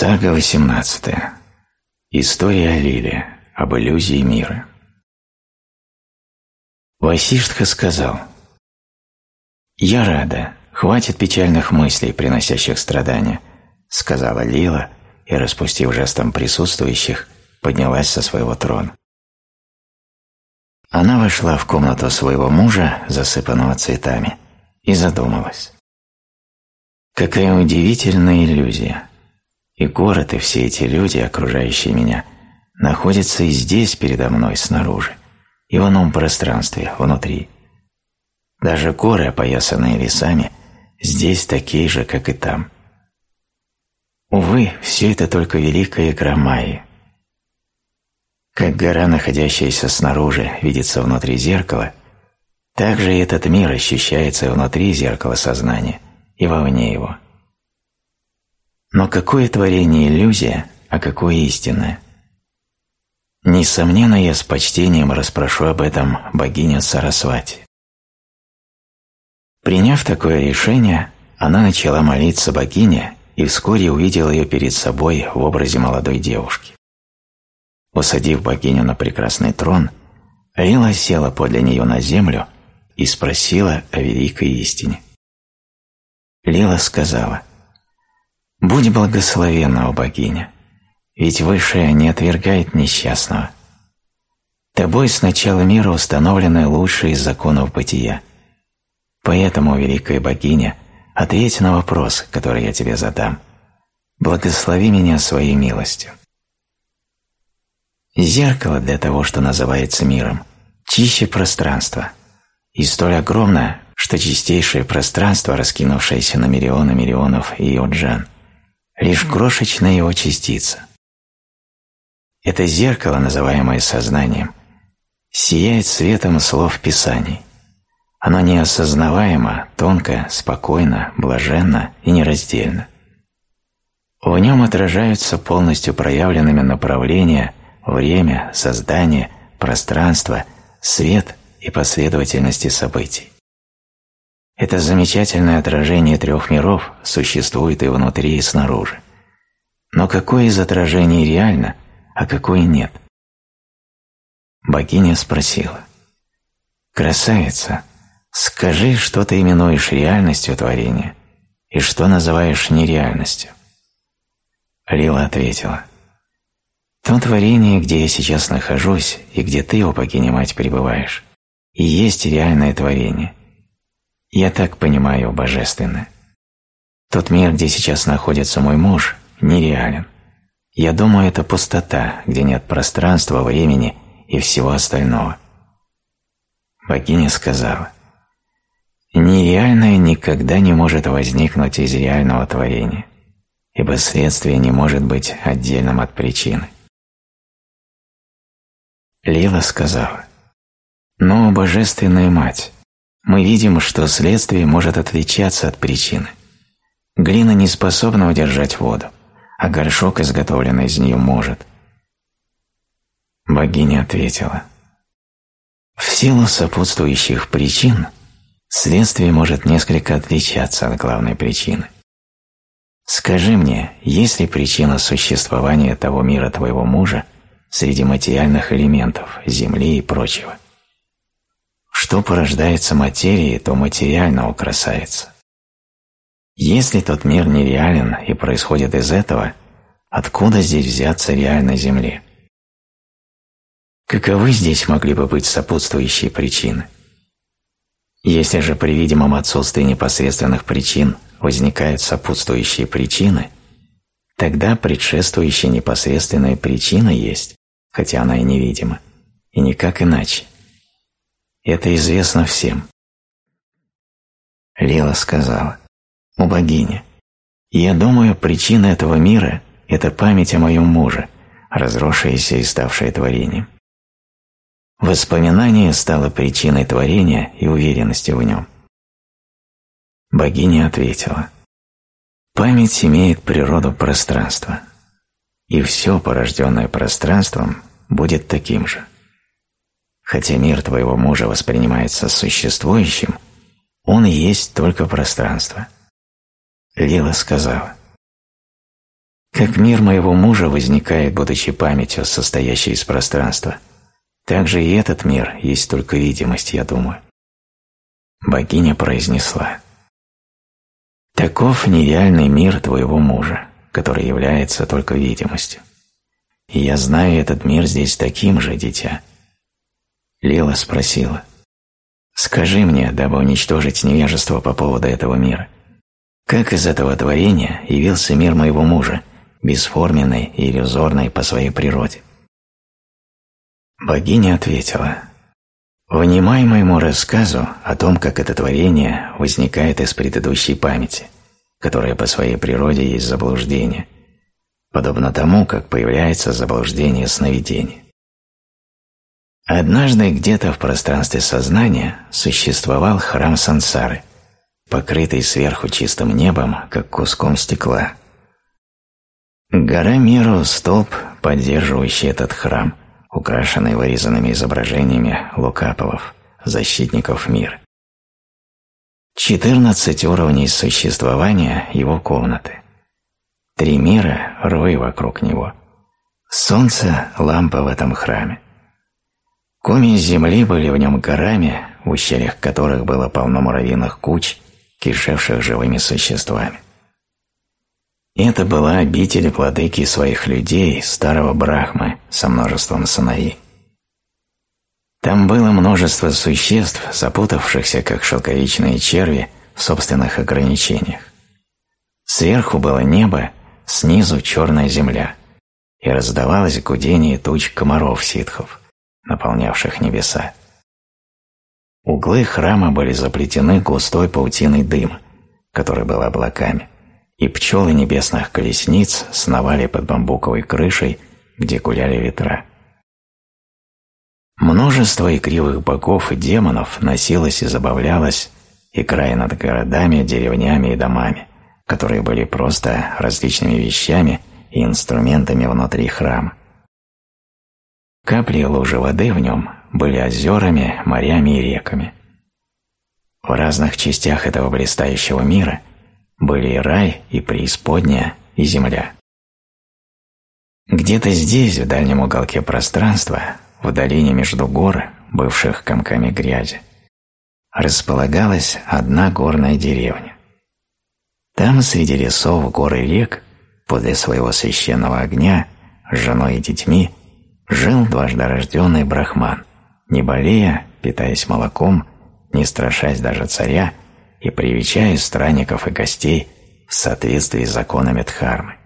Сага 18. История о Лиле, об иллюзии мира. Васиштха сказал, «Я рада, хватит печальных мыслей, приносящих страдания», сказала Лила и, распустив жестом присутствующих, поднялась со своего трона. Она вошла в комнату своего мужа, засыпанного цветами, и задумалась. Какая удивительная иллюзия! И город, и все эти люди, окружающие меня, находятся и здесь передо мной, снаружи, и в ином пространстве, внутри. Даже горы, опоясанные лесами, здесь такие же, как и там. Увы, все это только великая игра Майи. Как гора, находящаяся снаружи, видится внутри зеркала, так же и этот мир ощущается внутри зеркала сознания и вовне его. Но какое творение иллюзия, а какое истинное? Несомненно, я с почтением расспрошу об этом богиню Сарасвати. Приняв такое решение, она начала молиться богине и вскоре увидела ее перед собой в образе молодой девушки. Усадив богиню на прекрасный трон, Лила села подле нее на землю и спросила о великой истине. Лила сказала – Будь благословенна, о богиня, ведь Высшая не отвергает несчастного. Тобой с начала мира установлены лучшие из законов бытия. Поэтому, великая богиня, ответь на вопрос, который я тебе задам. Благослови меня своей милостью. Зеркало для того, что называется миром, чище пространства, и столь огромно, что чистейшее пространство, раскинувшееся на миллионы миллионов иоджан – лишь крошечная его частица. Это зеркало, называемое сознанием, сияет светом слов Писаний. Оно неосознаваемо, тонко, спокойно, блаженно и нераздельно. В нем отражаются полностью проявленными направления, время, создание, пространство, свет и последовательности событий. Это замечательное отражение трех миров существует и внутри, и снаружи. Но какое из отражений реально, а какое нет? Богиня спросила. «Красавица, скажи, что ты именуешь реальностью творения и что называешь нереальностью?» Лила ответила. «То творение, где я сейчас нахожусь и где ты, о богиня-мать, пребываешь, и есть реальное творение, я так понимаю божественное. Тот мир, где сейчас находится мой муж, нереален. Я думаю, это пустота, где нет пространства, времени и всего остального. Богиня сказала, «Нереальное никогда не может возникнуть из реального творения, ибо следствие не может быть отдельным от причины». Лила сказала, «Но, Божественная Мать, мы видим, что следствие может отличаться от причины. Глина не способна удержать воду, а горшок, изготовленный из нее, может. Богиня ответила, «В силу сопутствующих причин следствие может несколько отличаться от главной причины. Скажи мне, есть ли причина существования того мира твоего мужа среди материальных элементов, земли и прочего?» Что порождается материей, то материально украсается. Если тот мир нереален и происходит из этого, откуда здесь взяться реальной Земле? Каковы здесь могли бы быть сопутствующие причины? Если же при видимом отсутствии непосредственных причин возникают сопутствующие причины, тогда предшествующая непосредственная причина есть, хотя она и невидима, и никак иначе. Это известно всем. Лила сказала, «У богини, я думаю, причина этого мира – это память о моем муже, разросшаяся и ставшая творением. Воспоминание стало причиной творения и уверенности в нем. Богиня ответила, «Память имеет природу пространства, и все, порожденное пространством, будет таким же. Хотя мир твоего мужа воспринимается существующим, он есть только пространство. Лила сказала, Как мир моего мужа возникает, будучи памятью, состоящей из пространства, так же и этот мир есть только видимость, я думаю. Богиня произнесла «Таков нереальный мир твоего мужа, который является только видимостью. И я знаю этот мир здесь таким же, дитя». Лила спросила «Скажи мне, дабы уничтожить невежество по поводу этого мира, как из этого творения явился мир моего мужа, бесформенный и иллюзорный по своей природе?» Богиня ответила Внимай моему рассказу о том, как это творение возникает из предыдущей памяти, которая по своей природе есть заблуждение, подобно тому, как появляется заблуждение сновидения. Однажды где-то в пространстве сознания существовал храм сансары, покрытый сверху чистым небом, как куском стекла. Гора Миру – столб, поддерживающий этот храм, украшенный вырезанными изображениями лукаповов, защитников мира. Четырнадцать уровней существования его комнаты. Три мира – рой вокруг него. Солнце – лампа в этом храме. Коми земли были в нем горами, в ущельях которых было полно муравьиных куч, кишевших живыми существами. Это была обитель владыки своих людей, старого Брахмы, со множеством сыновей. Там было множество существ, запутавшихся, как шелковичные черви, в собственных ограничениях. Сверху было небо, снизу черная земля, и раздавалось гудение туч комаров-ситхов, наполнявших небеса. Углы храма были заплетены густой паутиной дыма, который был облаками и пчелы небесных колесниц сновали под бамбуковой крышей, где гуляли ветра. Множество игривых богов и демонов носилось и забавлялось, играя над городами, деревнями и домами, которые были просто различными вещами и инструментами внутри храма. Капли лужи воды в нем были озерами, морями и реками. В разных частях этого блистающего мира были и рай, и преисподняя, и земля. Где-то здесь, в дальнем уголке пространства, в долине между гор, бывших комками грязи, располагалась одна горная деревня. Там, среди лесов, гор и рек, подле своего священного огня, с женой и детьми, жил дважды рожденный брахман, не болея, питаясь молоком, не страшась даже царя и привечая странников и гостей в соответствии с законами Дхармы.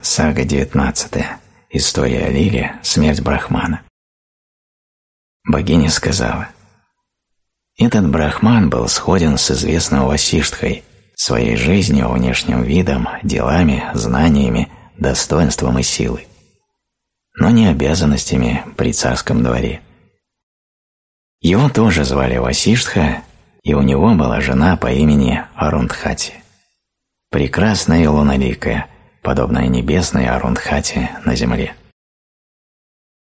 Сага 19. История о Лиле. Смерть Брахмана. Богиня сказала, «Этот Брахман был сходен с известным Васиштхой своей жизнью, внешним видом, делами, знаниями, достоинством и силой, но не обязанностями при царском дворе. Его тоже звали Васиштха, и у него была жена по имени Арундхати. Прекрасная и луналикая, подобная небесной Арундхати на земле.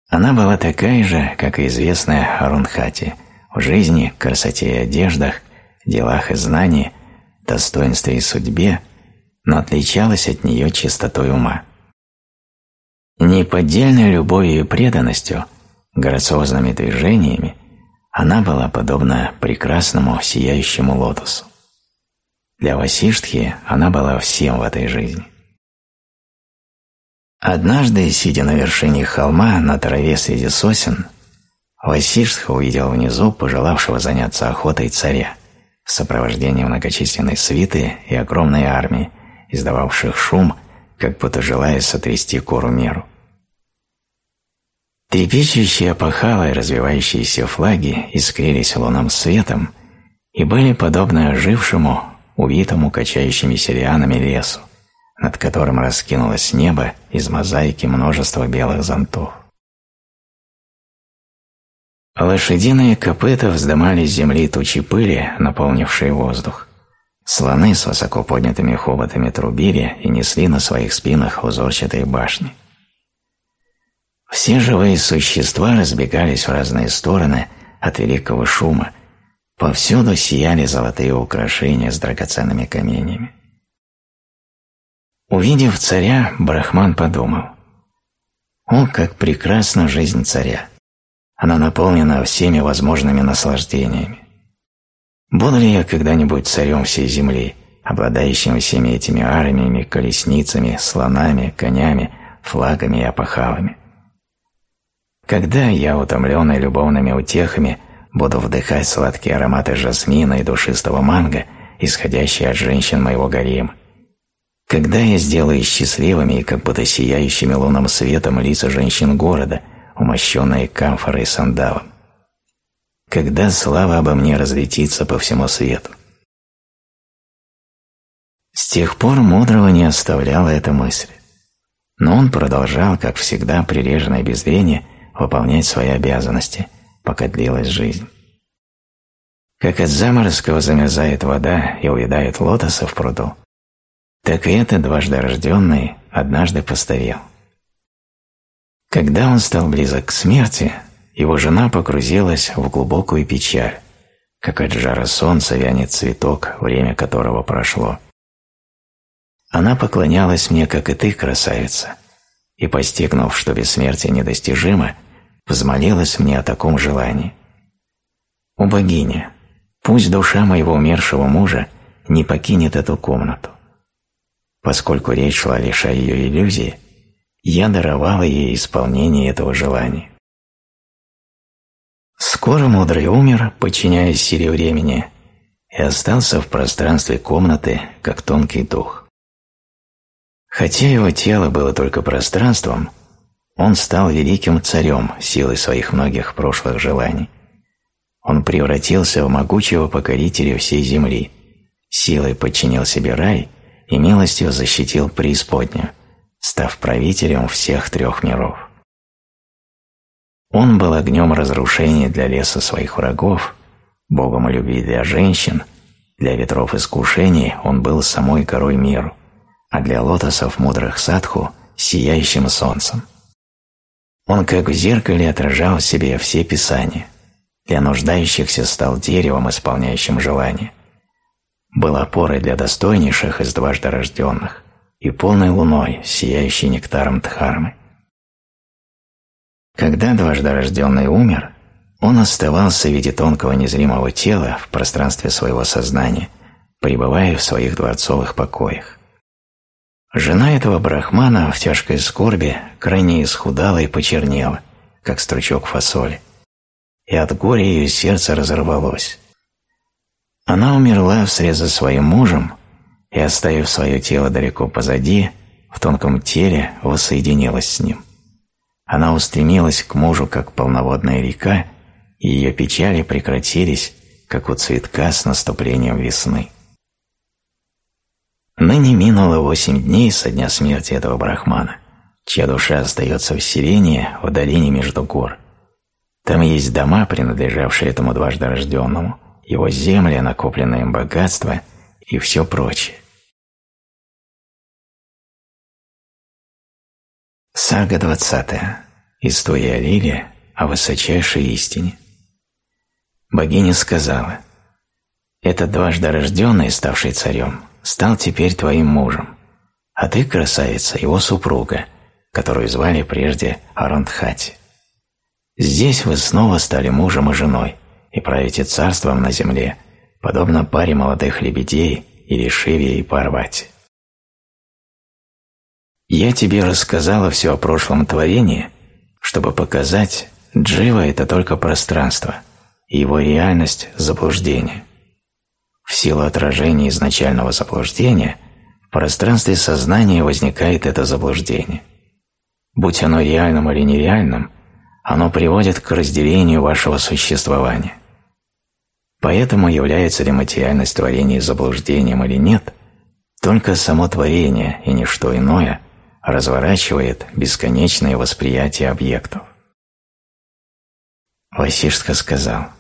Она была такая же, как и известная Арундхати, в жизни, красоте и одеждах, делах и знании, достоинстве и судьбе, но отличалась от нее чистотой ума. Неподдельной любовью и преданностью, грациозными движениями она была подобна прекрасному сияющему лотосу. Для Васиштхи она была всем в этой жизни. Однажды, сидя на вершине холма на траве среди сосен, Васиштха увидел внизу пожелавшего заняться охотой царя в сопровождении многочисленной свиты и огромной армии, издававших шум, как будто желая сотрясти кору меру. Трепещущие опахалы и развивающиеся флаги искрились лунным светом и были подобны ожившему, увитому качающимися лианами лесу, над которым раскинулось небо из мозаики множества белых зонтов. Лошадиные копыта вздымали с земли тучи пыли, наполнившие воздух. Слоны с высоко поднятыми хоботами трубили и несли на своих спинах узорчатые башни. Все живые существа разбегались в разные стороны от великого шума, повсюду сияли золотые украшения с драгоценными каменями. Увидев царя, Брахман подумал, «О, как прекрасна жизнь царя! Она наполнена всеми возможными наслаждениями. Буду ли я когда-нибудь царем всей земли, обладающим всеми этими армиями, колесницами, слонами, конями, флагами и опахалами? Когда я, утомленный любовными утехами, буду вдыхать сладкие ароматы жасмина и душистого манго, исходящие от женщин моего гарема, когда я сделаю счастливыми и как будто сияющими лунным светом лица женщин города, умощенные камфорой и сандалом? Когда слава обо мне разлетится по всему свету? С тех пор мудрого не оставляла эта мысль. Но он продолжал, как всегда, прилежно и выполнять свои обязанности, пока длилась жизнь. Как от заморозков замерзает вода и увядает лотосы в пруду, так и этот дважды рожденный однажды постарел. Когда он стал близок к смерти, его жена погрузилась в глубокую печаль, как от жара солнца вянет цветок, время которого прошло. Она поклонялась мне, как и ты, красавица, и, постигнув, что бессмертие недостижимо, взмолилась мне о таком желании. «О богиня, пусть душа моего умершего мужа не покинет эту комнату. Поскольку речь шла лишь о ее иллюзии, я даровала ей исполнение этого желания. Скоро мудрый умер, подчиняясь силе времени, и остался в пространстве комнаты, как тонкий дух. Хотя его тело было только пространством, он стал великим царем силой своих многих прошлых желаний. Он превратился в могучего покорителя всей земли, силой подчинил себе рай – и милостью защитил преисподнюю, став правителем всех трех миров. Он был огнем разрушения для леса своих врагов, богом любви для женщин, для ветров искушений он был самой горой миру, а для лотосов мудрых садху – сияющим солнцем. Он как в зеркале отражал в себе все писания, для нуждающихся стал деревом, исполняющим желания, был опорой для достойнейших из дважды рожденных и полной луной, сияющей нектаром Дхармы. Когда дважды рожденный умер, он оставался в виде тонкого незримого тела в пространстве своего сознания, пребывая в своих дворцовых покоях. Жена этого брахмана в тяжкой скорби крайне исхудала и почернела, как стручок фасоли, и от горя ее сердце разорвалось. Она умерла вслед за своим мужем и, оставив свое тело далеко позади, в тонком теле воссоединилась с ним. Она устремилась к мужу, как полноводная река, и ее печали прекратились, как у цветка с наступлением весны. Ныне минуло восемь дней со дня смерти этого брахмана, чья душа остается в селении в долине между гор. Там есть дома, принадлежавшие этому дважды рожденному – его земли, накопленное им богатство и все прочее. Сага 20. История о Лиле о высочайшей истине. Богиня сказала, «Этот дважды рожденный, ставший царем, стал теперь твоим мужем, а ты, красавица, его супруга, которую звали прежде Арандхати. Здесь вы снова стали мужем и женой, и правите царством на земле, подобно паре молодых лебедей или Шиве и Парвати. Я тебе рассказала все о прошлом творении, чтобы показать, Джива – это только пространство, его реальность – заблуждение. В силу отражения изначального заблуждения в пространстве сознания возникает это заблуждение. Будь оно реальным или нереальным, оно приводит к разделению вашего существования. Поэтому является ли материальность творения заблуждением или нет, только само творение и ничто иное разворачивает бесконечное восприятие объектов. Васишска сказал,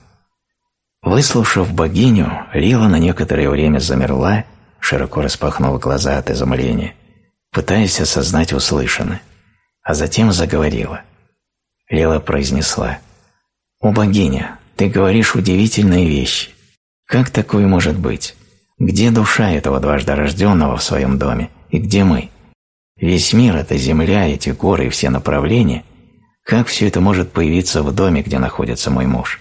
Выслушав богиню, Лила на некоторое время замерла, широко распахнув глаза от изумления, пытаясь осознать услышанное, а затем заговорила. Лила произнесла, «О богиня, ты говоришь удивительные вещи. Как такое может быть? Где душа этого дважды рожденного в своем доме? И где мы? Весь мир – это земля, эти горы и все направления. Как все это может появиться в доме, где находится мой муж?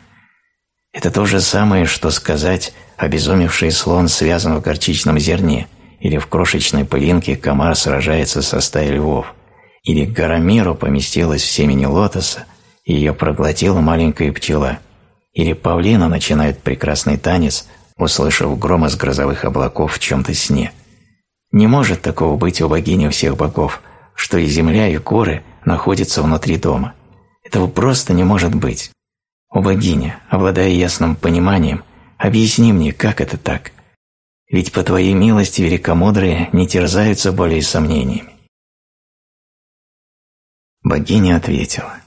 Это то же самое, что сказать обезумевший слон связан в горчичном зерне, или в крошечной пылинке комар сражается со стаей львов, или гора Миру поместилась в семени лотоса, и ее проглотила маленькая пчела, или павлина начинает прекрасный танец, услышав гром из грозовых облаков в чем-то сне. Не может такого быть у богини всех богов, что и земля, и горы находятся внутри дома. Этого просто не может быть. О богиня, обладая ясным пониманием, объясни мне, как это так? Ведь по твоей милости великомудрые не терзаются более сомнениями. Богиня ответила,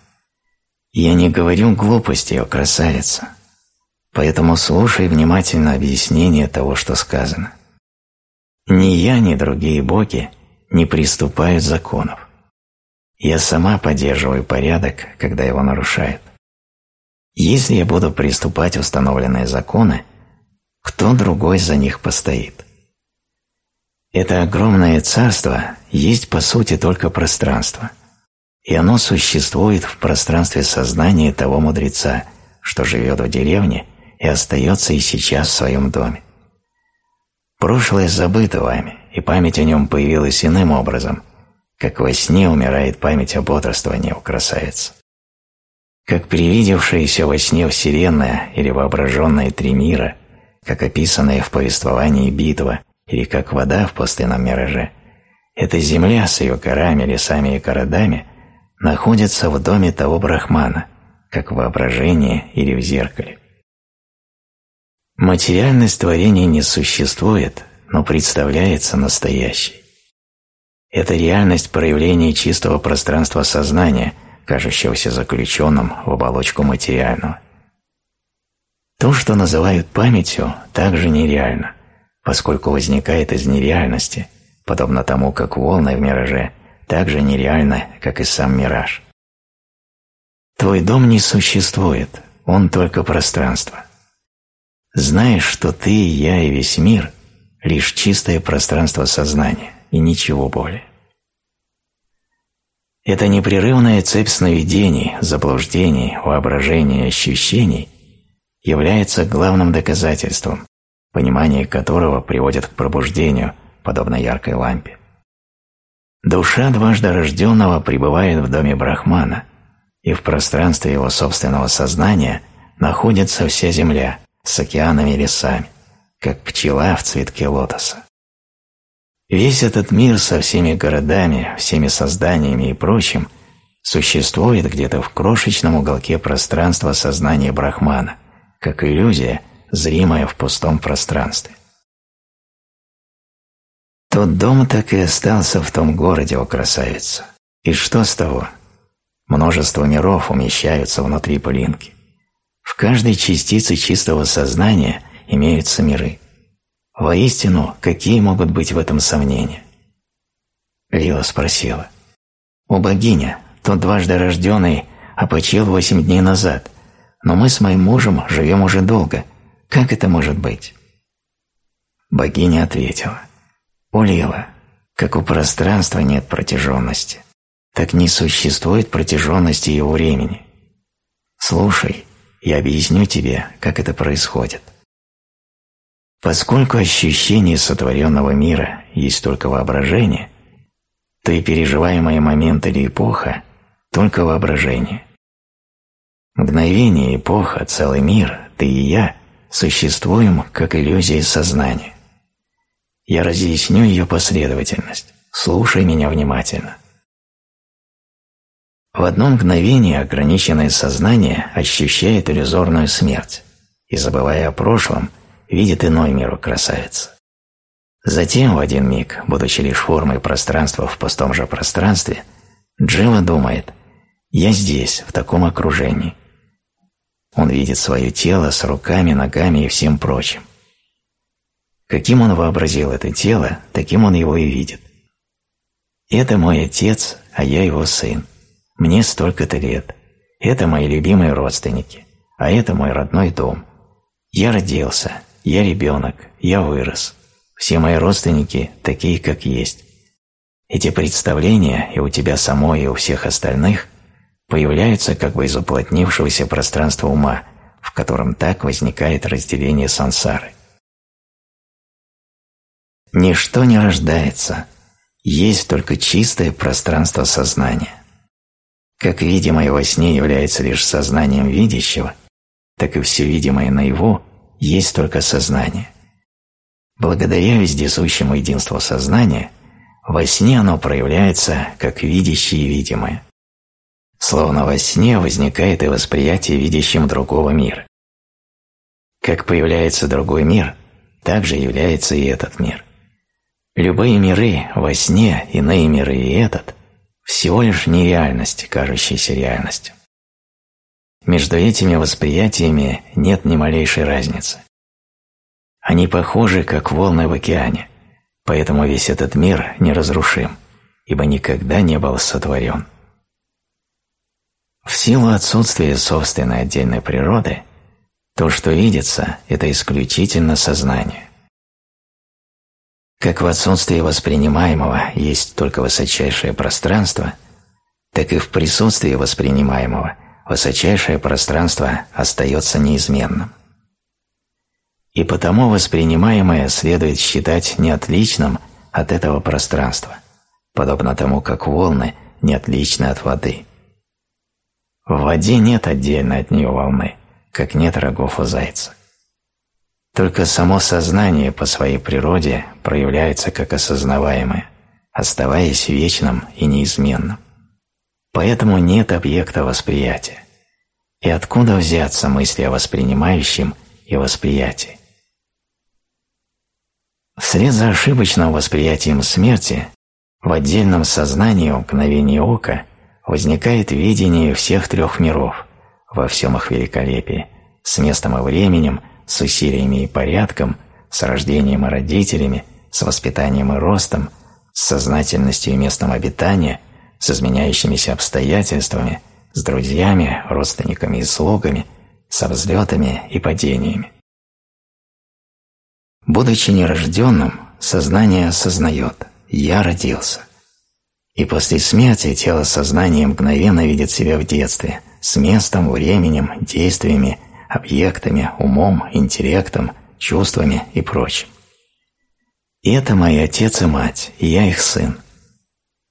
«Я не говорю глупости, о красавица, поэтому слушай внимательно объяснение того, что сказано. Ни я, ни другие боги не приступают законов. Я сама поддерживаю порядок, когда его нарушают. Если я буду приступать установленные законы, кто другой за них постоит? Это огромное царство есть по сути только пространство, и оно существует в пространстве сознания того мудреца, что живет в деревне и остается и сейчас в своем доме. Прошлое забыто вами, и память о нем появилась иным образом, как во сне умирает память об бодрствовании у красавицы. Как привидевшаяся во сне Вселенная или воображенные три мира, как описанная в повествовании битва или как вода в пустынном мираже, эта земля с ее горами, лесами и городами находится в доме того брахмана, как в воображении или в зеркале. Материальность творения не существует, но представляется настоящей. Это реальность проявления чистого пространства сознания, кажущегося заключенным в оболочку материального. То, что называют памятью, также нереально, поскольку возникает из нереальности, подобно тому, как волны в мираже так же нереальны, как и сам мираж. Твой дом не существует, он только пространство – знаешь, что ты, я и весь мир – лишь чистое пространство сознания и ничего более. Эта непрерывная цепь сновидений, заблуждений, воображений и ощущений является главным доказательством, понимание которого приводит к пробуждению, подобно яркой лампе. Душа дважды рожденного пребывает в доме Брахмана, и в пространстве его собственного сознания находится вся земля, с океанами и лесами, как пчела в цветке лотоса. Весь этот мир со всеми городами, всеми созданиями и прочим существует где-то в крошечном уголке пространства сознания Брахмана, как иллюзия, зримая в пустом пространстве. Тот дом так и остался в том городе, о красавица. И что с того? Множество миров умещаются внутри пылинки. В каждой частице чистого сознания имеются миры. Воистину, какие могут быть в этом сомнения? Лила спросила. «О богиня, тот дважды рожденный опочил восемь дней назад, но мы с моим мужем живем уже долго. Как это может быть?» Богиня ответила. «О Лила, как у пространства нет протяженности, так не существует протяженности его времени. Слушай, я объясню тебе, как это происходит. Поскольку ощущение сотворенного мира есть только воображение, то и переживаемый момент или эпоха – только воображение. Мгновение, эпоха, целый мир, ты и я существуем как иллюзия сознания. Я разъясню ее последовательность. Слушай меня внимательно. В одно мгновение ограниченное сознание ощущает иллюзорную смерть и, забывая о прошлом, видит иной мир у красавицы. Затем, в один миг, будучи лишь формой пространства в пустом же пространстве, Джива думает «Я здесь, в таком окружении». Он видит свое тело с руками, ногами и всем прочим. Каким он вообразил это тело, таким он его и видит. Это мой отец, а я его сын. Мне столько-то лет. Это мои любимые родственники. А это мой родной дом. Я родился. Я ребенок. Я вырос. Все мои родственники такие, как есть. Эти представления и у тебя самой, и у всех остальных появляются как бы из уплотнившегося пространства ума, в котором так возникает разделение сансары. Ничто не рождается, есть только чистое пространство сознания. Как видимое во сне является лишь сознанием видящего, так и все видимое наяву есть только сознание. Благодаря вездесущему единству сознания, во сне оно проявляется как видящее и видимое. Словно во сне возникает и восприятие видящим другого мира. Как появляется другой мир, так же является и этот мир. Любые миры во сне, иные миры и этот – всего лишь нереальность, кажущаяся реальностью. Между этими восприятиями нет ни малейшей разницы. Они похожи, как волны в океане, поэтому весь этот мир неразрушим, ибо никогда не был сотворен. В силу отсутствия собственной отдельной природы, то, что видится, это исключительно сознание. Как в отсутствии воспринимаемого есть только высочайшее пространство, так и в присутствии воспринимаемого высочайшее пространство остается неизменным. И потому воспринимаемое следует считать не отличным от этого пространства, подобно тому, как волны не отличны от воды. В воде нет отдельно от нее волны, как нет рогов у зайца. Только само сознание по своей природе проявляется как осознаваемое, оставаясь вечным и неизменным. Поэтому нет объекта восприятия. И откуда взяться мысли о воспринимающем и восприятии? Вслед за ошибочным восприятием смерти в отдельном сознании в мгновение ока возникает видение всех трех миров во всем их великолепии, с местом и временем – с усилиями и порядком, с рождением и родителями, с воспитанием и ростом, с сознательностью и местом обитания, с изменяющимися обстоятельствами, с друзьями, родственниками и слугами, со взлетами и падениями. Будучи нерожденным, сознание осознает «я родился». И после смерти тело сознания мгновенно видит себя в детстве, с местом, временем, действиями объектами, умом, интеллектом, чувствами и прочим. Это мои отец и мать, и я их сын.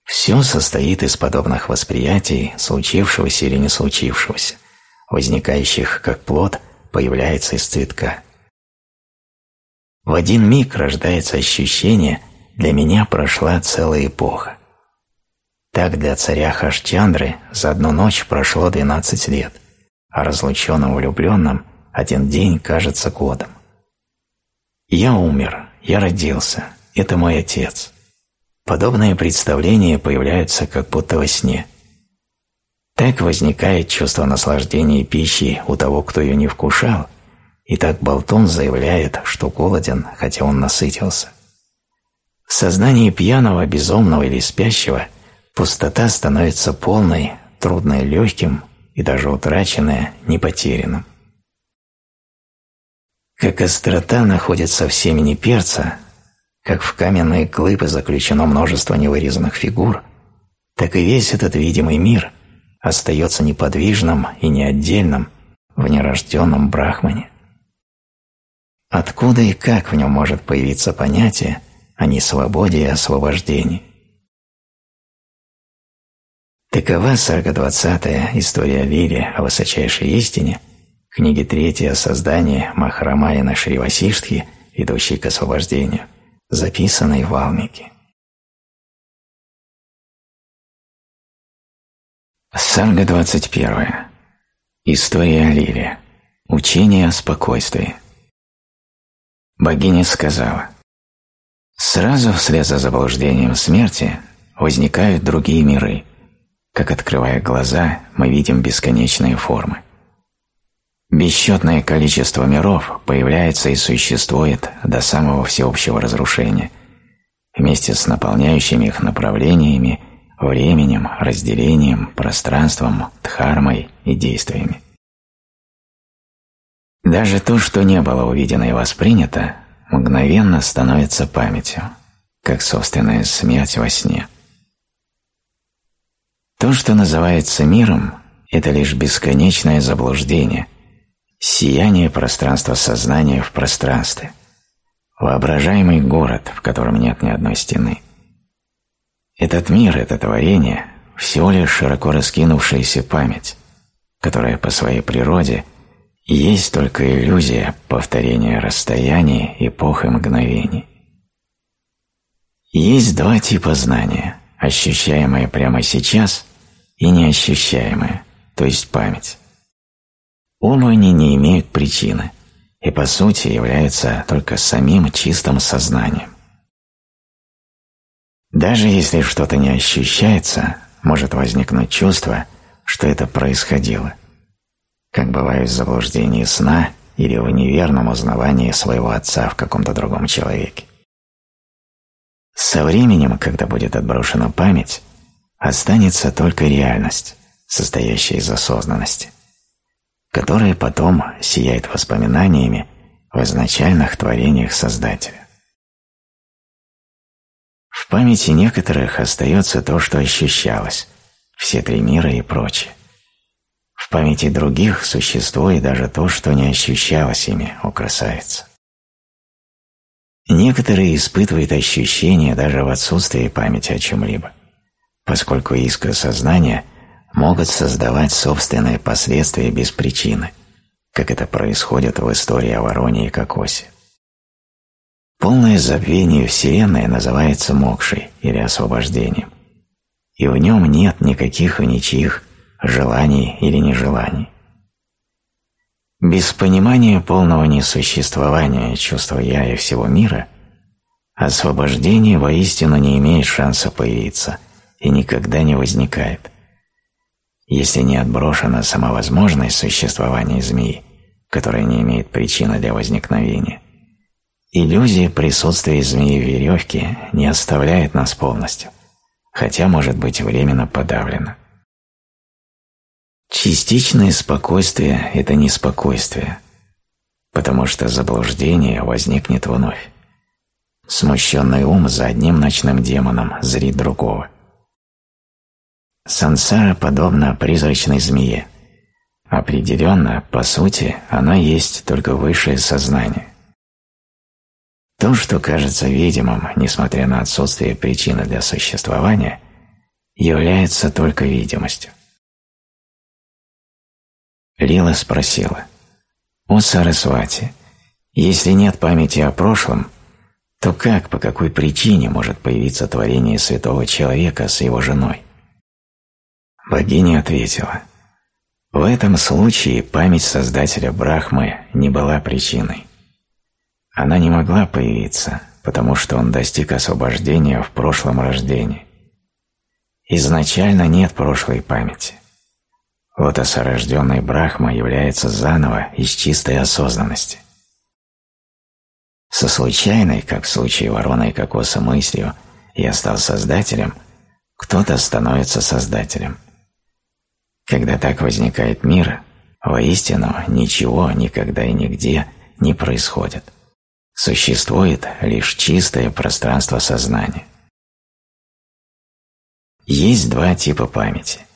Все состоит из подобных восприятий, случившегося или не случившегося, возникающих как плод, появляется из цветка. В один миг рождается ощущение «для меня прошла целая эпоха». Так для царя Хашчандры за одну ночь прошло 12 лет а разлученным влюбленным один день кажется годом. Я умер, я родился, это мой отец. Подобные представления появляются как будто во сне. Так возникает чувство наслаждения пищей у того, кто ее не вкушал, и так болтун заявляет, что голоден, хотя он насытился. В сознании пьяного, безумного или спящего пустота становится полной, трудной легким, и даже утраченное не потерянным. Как острота находится в семени перца, как в каменные клыпы заключено множество невырезанных фигур, так и весь этот видимый мир остается неподвижным и неотдельным в нерожденном брахмане. Откуда и как в нем может появиться понятие о несвободе и освобождении? Такова сага 20 «История Лири о высочайшей истине», книги 3 о создании Махарамаяна Шривасиштхи, идущей к освобождению, записанной в Алмике. Сарга 21. История о Лиле. Учение о спокойствии. Богиня сказала, «Сразу вслед за заблуждением смерти возникают другие миры – как, открывая глаза, мы видим бесконечные формы. Бесчетное количество миров появляется и существует до самого всеобщего разрушения, вместе с наполняющими их направлениями, временем, разделением, пространством, дхармой и действиями. Даже то, что не было увидено и воспринято, мгновенно становится памятью, как собственная смерть во сне – То, что называется миром, это лишь бесконечное заблуждение, сияние пространства сознания в пространстве, воображаемый город, в котором нет ни одной стены. Этот мир, это творение – всего лишь широко раскинувшаяся память, которая по своей природе есть только иллюзия повторения расстояний, эпох и мгновений. Есть два типа знания, ощущаемое прямо сейчас и неощущаемое, то есть память. Оба они не имеют причины и по сути являются только самим чистым сознанием. Даже если что-то не ощущается, может возникнуть чувство, что это происходило, как бывает в заблуждении сна или в неверном узнавании своего отца в каком-то другом человеке. Со временем, когда будет отброшена память, останется только реальность, состоящая из осознанности, которая потом сияет воспоминаниями в изначальных творениях Создателя. В памяти некоторых остается то, что ощущалось, все три мира и прочее. В памяти других существует даже то, что не ощущалось ими, о красавица. Некоторые испытывают ощущения даже в отсутствии памяти о чем-либо, поскольку искры сознания могут создавать собственные последствия без причины, как это происходит в истории о вороне и кокосе. Полное забвение Вселенной называется мокшей или освобождением, и в нем нет никаких и ничьих желаний или нежеланий. Без понимания полного несуществования чувства «я» и всего мира освобождение воистину не имеет шанса появиться и никогда не возникает. Если не отброшена сама возможность существования змеи, которая не имеет причины для возникновения, иллюзия присутствия змеи в веревке не оставляет нас полностью, хотя может быть временно подавлена. Частичное спокойствие – это не спокойствие, потому что заблуждение возникнет вновь. Смущенный ум за одним ночным демоном зрит другого. Сансара подобна призрачной змее. Определенно, по сути, она есть только высшее сознание. То, что кажется видимым, несмотря на отсутствие причины для существования, является только видимостью. Лила спросила, «О Сарасвати, если нет памяти о прошлом, то как, по какой причине может появиться творение святого человека с его женой?» Богиня ответила, «В этом случае память Создателя Брахмы не была причиной. Она не могла появиться, потому что он достиг освобождения в прошлом рождении. Изначально нет прошлой памяти. Лотосорожденный Брахма является заново из чистой осознанности. Со случайной, как в случае ворона и кокоса мыслью, я стал создателем, кто-то становится создателем. Когда так возникает мир, воистину ничего никогда и нигде не происходит. Существует лишь чистое пространство сознания. Есть два типа памяти –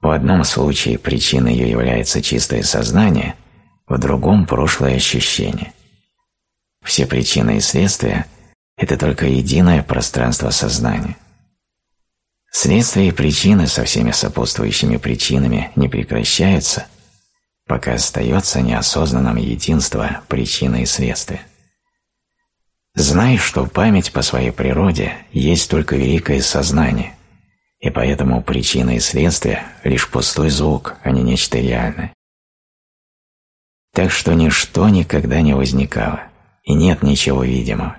в одном случае причиной ее является чистое сознание, в другом – прошлое ощущение. Все причины и следствия – это только единое пространство сознания. Следствия и причины со всеми сопутствующими причинами не прекращаются, пока остается неосознанным единство причины и следствия. Знай, что память по своей природе есть только великое сознание, и поэтому причина и следствие – лишь пустой звук, а не нечто реальное. Так что ничто никогда не возникало, и нет ничего видимого.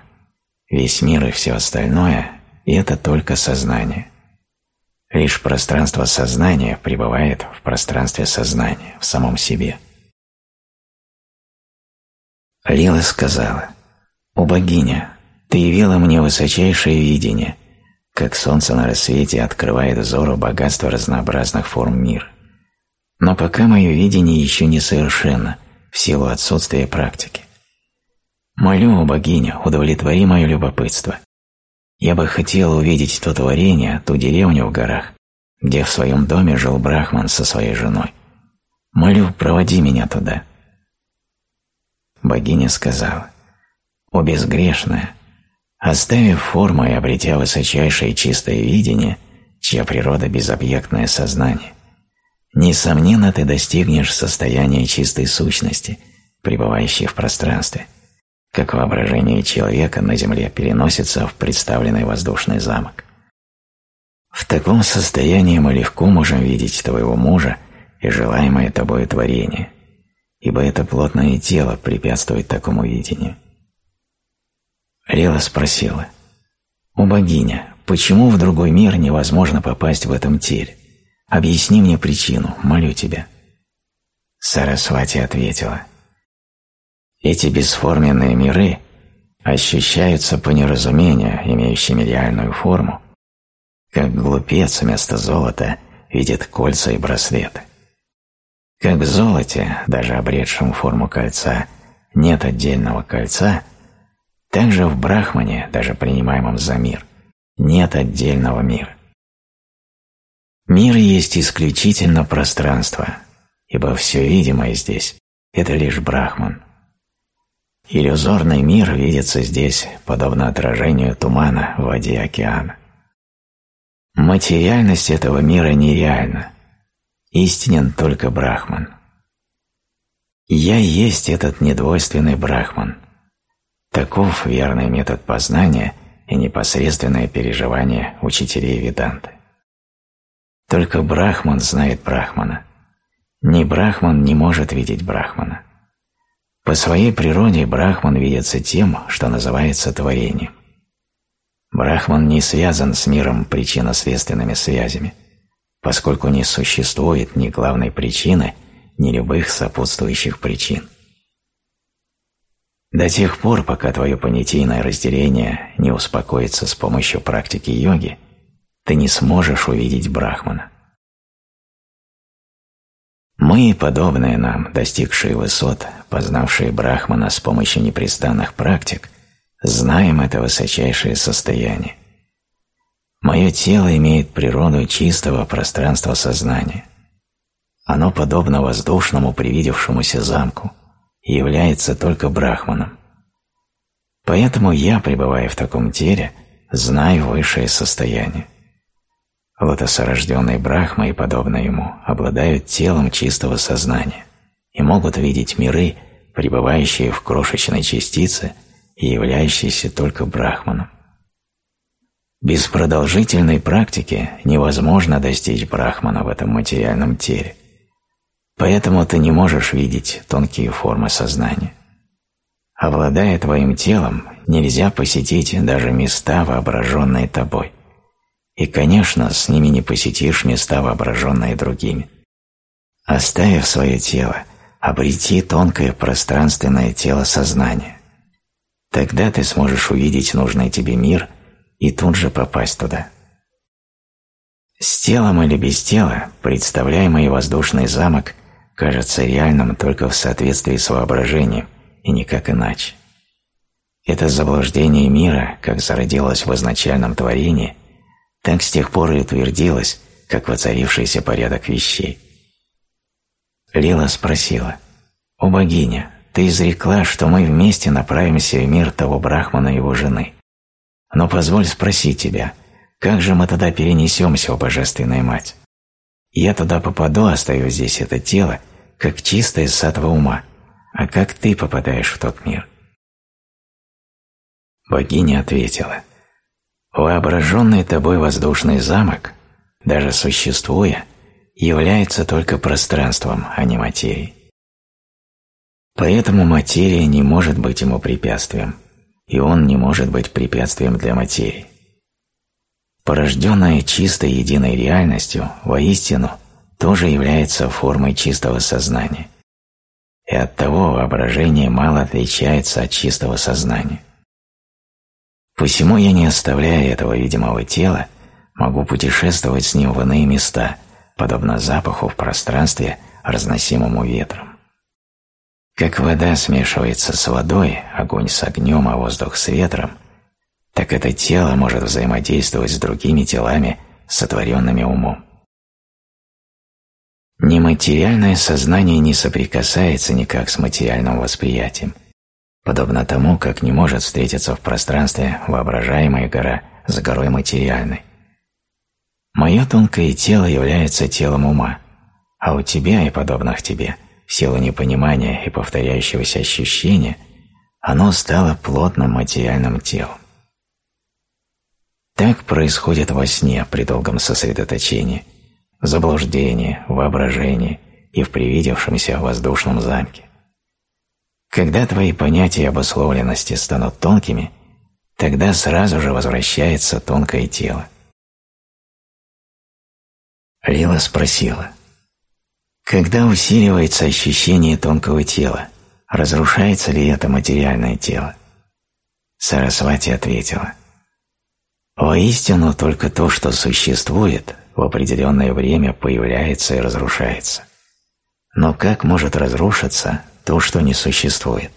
Весь мир и все остальное – это только сознание. Лишь пространство сознания пребывает в пространстве сознания, в самом себе. Лила сказала, «О богиня, ты явила мне высочайшее видение – как солнце на рассвете открывает взору богатство разнообразных форм мира. Но пока мое видение еще не совершенно, в силу отсутствия практики. Молю, о богиня, удовлетвори мое любопытство. Я бы хотел увидеть то творение, ту деревню в горах, где в своем доме жил Брахман со своей женой. Молю, проводи меня туда. Богиня сказала, «О безгрешная, оставив форму и обретя высочайшее чистое видение, чья природа – безобъектное сознание, несомненно, ты достигнешь состояния чистой сущности, пребывающей в пространстве, как воображение человека на земле переносится в представленный воздушный замок. В таком состоянии мы легко можем видеть твоего мужа и желаемое тобой творение, ибо это плотное тело препятствует такому видению. Рела спросила, «У богиня, почему в другой мир невозможно попасть в этом теле? Объясни мне причину, молю тебя». Сарасвати ответила, эти бесформенные миры ощущаются по неразумению, имеющими реальную форму, как глупец вместо золота видит кольца и браслеты. Как в золоте, даже обретшем форму кольца, нет отдельного кольца, так же в Брахмане, даже принимаемом за мир, нет отдельного мира. Мир есть исключительно пространство, ибо все видимое здесь – это лишь Брахман – Иллюзорный мир видится здесь, подобно отражению тумана в воде океана. Материальность этого мира нереальна. Истинен только Брахман. Я есть этот недвойственный Брахман. Таков верный метод познания и непосредственное переживание учителей Веданты. Только Брахман знает Брахмана. Ни Брахман не может видеть Брахмана. По своей природе Брахман видится тем, что называется творением. Брахман не связан с миром причинно-следственными связями, поскольку не существует ни главной причины, ни любых сопутствующих причин. До тех пор, пока твое понятийное разделение не успокоится с помощью практики йоги, ты не сможешь увидеть Брахмана. Мы, подобные нам, достигшие высот, познавшие Брахмана с помощью непрестанных практик, знаем это высочайшее состояние. Мое тело имеет природу чистого пространства сознания. Оно подобно воздушному привидевшемуся замку и является только Брахманом. Поэтому я, пребывая в таком теле, знаю высшее состояние. Лотосорожденные Брахма и подобные ему обладают телом чистого сознания и могут видеть миры, пребывающие в крошечной частице и являющиеся только Брахманом. Без продолжительной практики невозможно достичь Брахмана в этом материальном теле, поэтому ты не можешь видеть тонкие формы сознания. Обладая твоим телом, нельзя посетить даже места, воображенные тобой – и, конечно, с ними не посетишь места, воображенные другими. Оставив свое тело, обрети тонкое пространственное тело сознания. Тогда ты сможешь увидеть нужный тебе мир и тут же попасть туда. С телом или без тела представляемый воздушный замок кажется реальным только в соответствии с воображением и никак иначе. Это заблуждение мира, как зародилось в изначальном творении – так с тех пор и утвердилось, как воцарившийся порядок вещей. Лила спросила, «О богиня, ты изрекла, что мы вместе направимся в мир того Брахмана и его жены. Но позволь спросить тебя, как же мы тогда перенесемся, о Божественная Мать? Я туда попаду, оставив здесь это тело, как чистое сатва ума, а как ты попадаешь в тот мир?» Богиня ответила, Воображенный тобой воздушный замок, даже существуя, является только пространством, а не материей. Поэтому материя не может быть ему препятствием, и он не может быть препятствием для материи. Порожденная чистой единой реальностью, воистину, тоже является формой чистого сознания. И оттого воображение мало отличается от чистого сознания. Посему я, не оставляя этого видимого тела, могу путешествовать с ним в иные места, подобно запаху в пространстве, разносимому ветром. Как вода смешивается с водой, огонь с огнем, а воздух с ветром, так это тело может взаимодействовать с другими телами, сотворенными умом. Нематериальное сознание не соприкасается никак с материальным восприятием, подобно тому, как не может встретиться в пространстве воображаемая гора с горой материальной. Мое тонкое тело является телом ума, а у тебя и подобных тебе, в силу непонимания и повторяющегося ощущения, оно стало плотным материальным телом. Так происходит во сне при долгом сосредоточении, заблуждении, воображении и в привидевшемся воздушном замке. Когда твои понятия обусловленности станут тонкими, тогда сразу же возвращается тонкое тело. Лила спросила, когда усиливается ощущение тонкого тела, разрушается ли это материальное тело? Сарасвати ответила, воистину только то, что существует, в определенное время появляется и разрушается. Но как может разрушиться то, что не существует.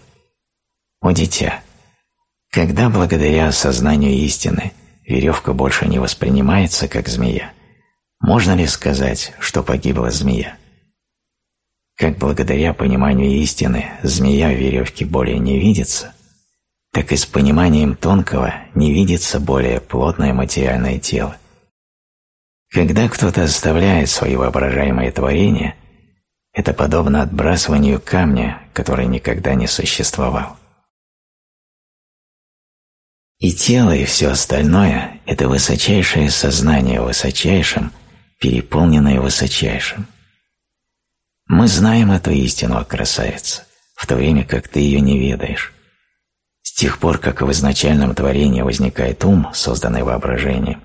О дитя, когда благодаря осознанию истины веревка больше не воспринимается как змея, можно ли сказать, что погибла змея? Как благодаря пониманию истины змея в веревке более не видится, так и с пониманием тонкого не видится более плотное материальное тело. Когда кто-то оставляет свои воображаемые творения – это подобно отбрасыванию камня, который никогда не существовал. И тело, и все остальное – это высочайшее сознание высочайшим, переполненное высочайшим. Мы знаем эту истину, красавица, в то время как ты ее не ведаешь. С тех пор, как в изначальном творении возникает ум, созданный воображением,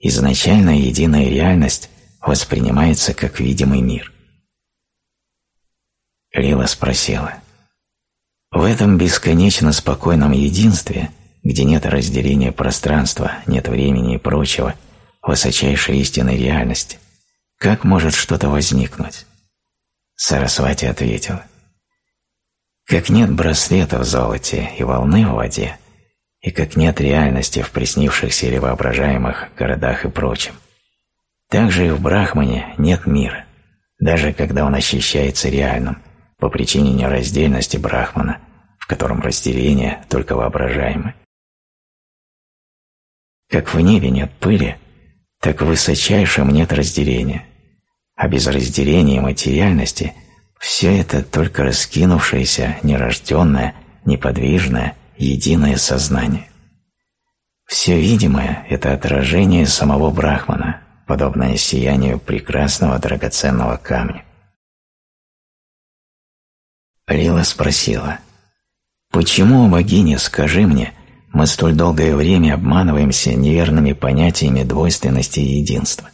изначальная единая реальность воспринимается как видимый мир. Лила спросила. В этом бесконечно спокойном единстве, где нет разделения пространства, нет времени и прочего, высочайшей истинной реальности, как может что-то возникнуть? Сарасвати ответила. Как нет браслета в золоте и волны в воде, и как нет реальности в приснившихся или воображаемых городах и прочем, так же и в Брахмане нет мира, даже когда он ощущается реальным, по причине нераздельности Брахмана, в котором разделение только воображаемое. Как в небе нет пыли, так в высочайшем нет разделения, а без разделения материальности все это только раскинувшееся, нерожденное, неподвижное, единое сознание. Все видимое – это отражение самого Брахмана, подобное сиянию прекрасного драгоценного камня. Лила спросила, «Почему, богиня, скажи мне, мы столь долгое время обманываемся неверными понятиями двойственности и единства?»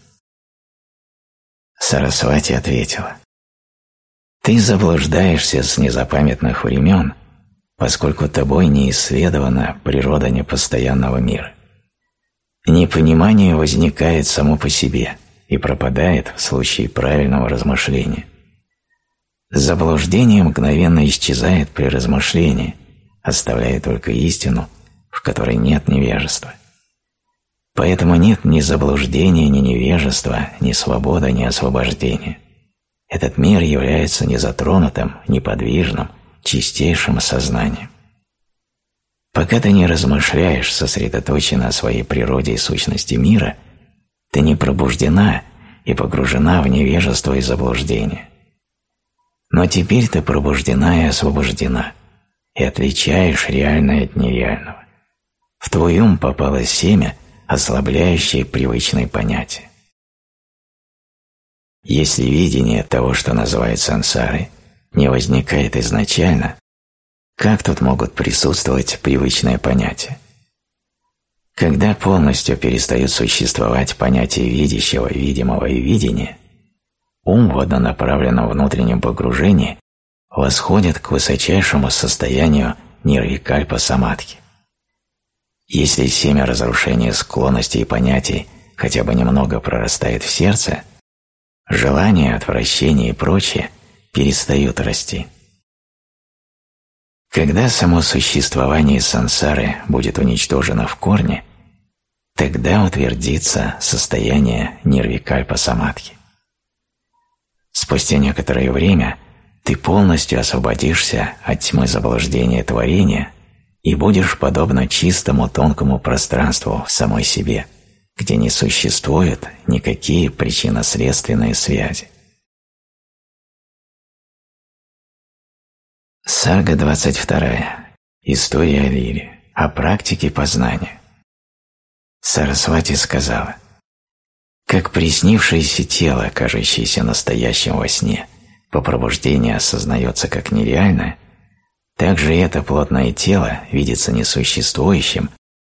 Сарасвати ответила, «Ты заблуждаешься с незапамятных времен, поскольку тобой не исследована природа непостоянного мира. Непонимание возникает само по себе и пропадает в случае правильного размышления. Заблуждение мгновенно исчезает при размышлении, оставляя только истину, в которой нет невежества. Поэтому нет ни заблуждения, ни невежества, ни свободы, ни освобождения. Этот мир является незатронутым, неподвижным, чистейшим сознанием. Пока ты не размышляешь сосредоточенно о своей природе и сущности мира, ты не пробуждена и погружена в невежество и заблуждение. Но теперь ты пробуждена и освобождена, и отличаешь реальное от нереального. В твой ум попало семя, ослабляющее привычные понятия. Если видение того, что называют сансарой, не возникает изначально, как тут могут присутствовать привычные понятия? Когда полностью перестают существовать понятия видящего, видимого и видения, ум в однонаправленном внутреннем погружении восходит к высочайшему состоянию нирвикальпа самадхи. Если семя разрушения склонностей и понятий хотя бы немного прорастает в сердце, желания, отвращение и прочее перестают расти. Когда само существование сансары будет уничтожено в корне, тогда утвердится состояние нирвикальпа самадхи. Спустя некоторое время ты полностью освободишься от тьмы заблуждения творения и будешь подобно чистому тонкому пространству в самой себе, где не существует никакие причинно-следственные связи. Сага 22. История о Лиле. О практике познания. Сарасвати сказала, «Как приснившееся тело, кажущееся настоящим во сне, по пробуждению осознается как нереальное, так же это плотное тело видится несуществующим,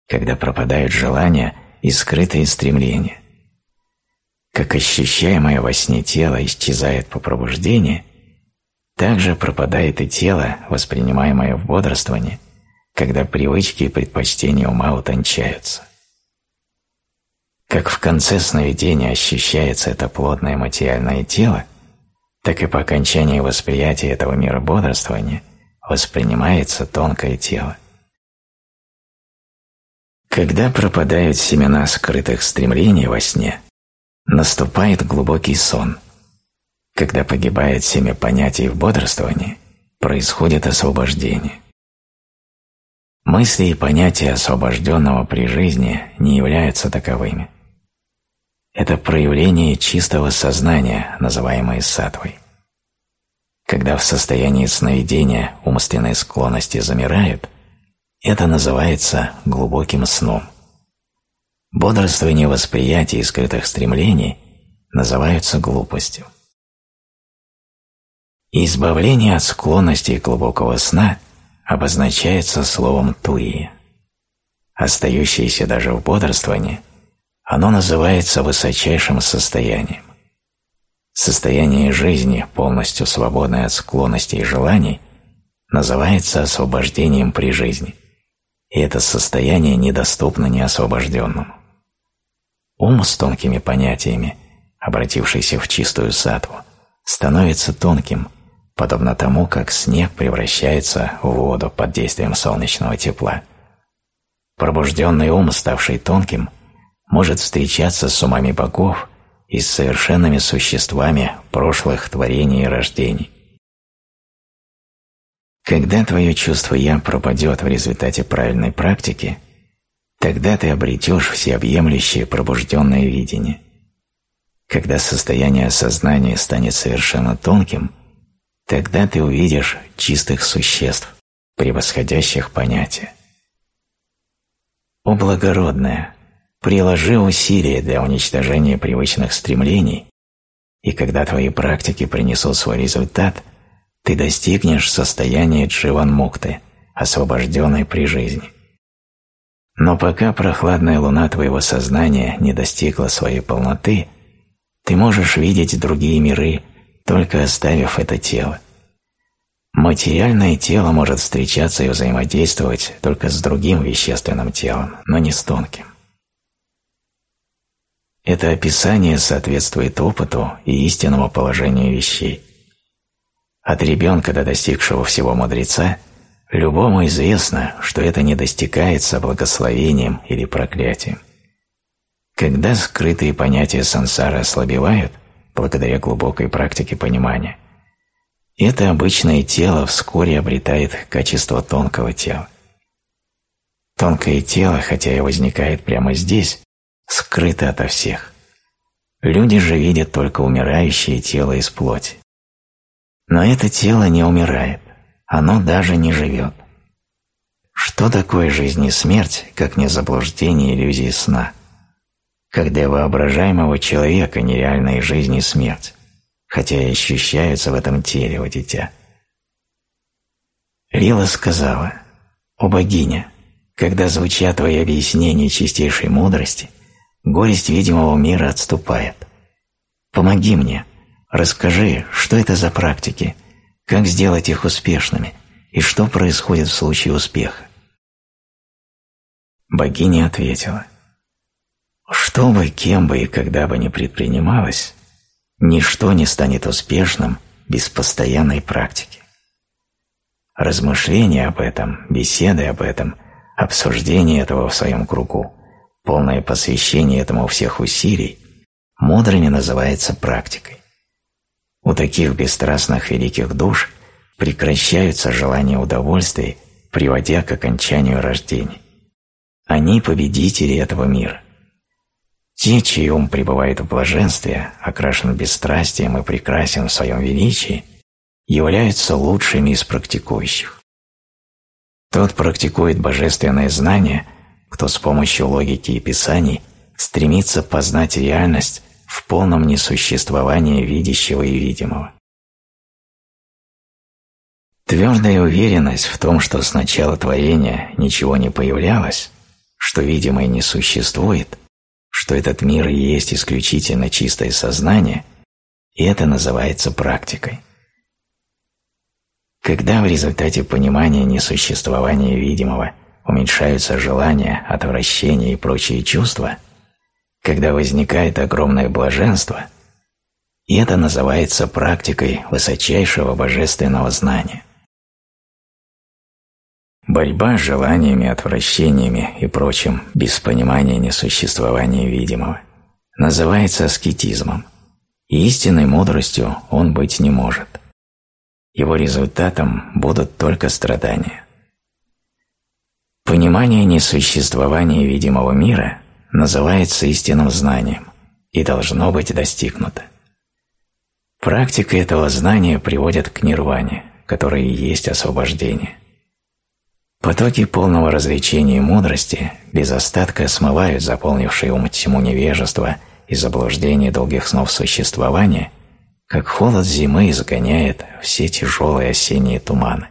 когда пропадают желания и скрытые стремления. Как ощущаемое во сне тело исчезает по пробуждении, так же пропадает и тело, воспринимаемое в бодрствовании, когда привычки и предпочтения ума утончаются. Как в конце сновидения ощущается это плотное материальное тело, так и по окончании восприятия этого мира бодрствования воспринимается тонкое тело. Когда пропадают семена скрытых стремлений во сне, наступает глубокий сон. Когда погибает семя понятий в бодрствовании, происходит освобождение. Мысли и понятия освобожденного при жизни не являются таковыми – это проявление чистого сознания, называемое сатвой. Когда в состоянии сновидения умственные склонности замирают, это называется глубоким сном. Бодрствование восприятия и скрытых стремлений называются глупостью. Избавление от склонностей глубокого сна обозначается словом «туи». Остающееся даже в бодрствовании – оно называется высочайшим состоянием. Состояние жизни, полностью свободное от склонностей и желаний, называется освобождением при жизни, и это состояние недоступно неосвобожденному. Ум с тонкими понятиями, обратившийся в чистую сатву, становится тонким, подобно тому, как снег превращается в воду под действием солнечного тепла. Пробужденный ум, ставший тонким, может встречаться с умами богов и с совершенными существами прошлых творений и рождений. Когда твое чувство «я» пропадет в результате правильной практики, тогда ты обретешь всеобъемлющее пробужденное видение. Когда состояние сознания станет совершенно тонким, тогда ты увидишь чистых существ, превосходящих понятия. О благородное, Приложи усилия для уничтожения привычных стремлений, и когда твои практики принесут свой результат, ты достигнешь состояния дживан-мукты, освобожденной при жизни. Но пока прохладная луна твоего сознания не достигла своей полноты, ты можешь видеть другие миры, только оставив это тело. Материальное тело может встречаться и взаимодействовать только с другим вещественным телом, но не с тонким. Это описание соответствует опыту и истинному положению вещей. От ребенка до достигшего всего мудреца любому известно, что это не достигается благословением или проклятием. Когда скрытые понятия сансары ослабевают, благодаря глубокой практике понимания, это обычное тело вскоре обретает качество тонкого тела. Тонкое тело, хотя и возникает прямо здесь, скрыты ото всех. Люди же видят только умирающее тело из плоти. Но это тело не умирает, оно даже не живет. Что такое жизнь и смерть, как не заблуждение иллюзии сна? Когда воображаемого человека нереальная жизнь и смерть, хотя и ощущаются в этом теле у дитя. Лила сказала, «О богиня, когда звучат твои объяснения чистейшей мудрости, Горесть видимого мира отступает. Помоги мне, расскажи, что это за практики, как сделать их успешными и что происходит в случае успеха. Богиня ответила, «Что бы, кем бы и когда бы ни предпринималось, ничто не станет успешным без постоянной практики. Размышления об этом, беседы об этом, обсуждение этого в своем кругу полное посвящение этому всех усилий, мудрыми называется практикой. У таких бесстрастных великих душ прекращаются желания удовольствий, приводя к окончанию рождения. Они победители этого мира. Те, чей ум пребывает в блаженстве, окрашен бесстрастием и прекрасен в своем величии, являются лучшими из практикующих. Тот практикует божественное знание, кто с помощью логики и писаний стремится познать реальность в полном несуществовании видящего и видимого. Твердая уверенность в том, что с начала творения ничего не появлялось, что видимое не существует, что этот мир и есть исключительно чистое сознание, и это называется практикой. Когда в результате понимания несуществования видимого уменьшаются желания, отвращения и прочие чувства, когда возникает огромное блаженство, и это называется практикой высочайшего божественного знания. Борьба с желаниями, отвращениями и прочим без понимания несуществования видимого называется аскетизмом, и истинной мудростью он быть не может. Его результатом будут только страдания. Понимание несуществования видимого мира называется истинным знанием и должно быть достигнуто. Практика этого знания приводит к нирване, которая и есть освобождение. Потоки полного развлечения и мудрости без остатка смывают заполнившие ум тьму невежества и заблуждения долгих снов существования, как холод зимы изгоняет все тяжелые осенние туманы.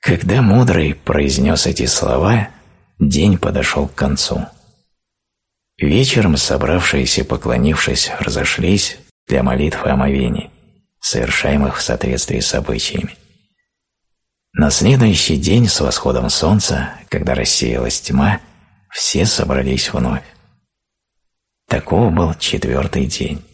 Когда мудрый произнес эти слова, день подошел к концу. Вечером собравшиеся, поклонившись, разошлись для молитвы омовений, совершаемых в соответствии с обычаями. На следующий день с восходом солнца, когда рассеялась тьма, все собрались вновь. Таков был четвертый день.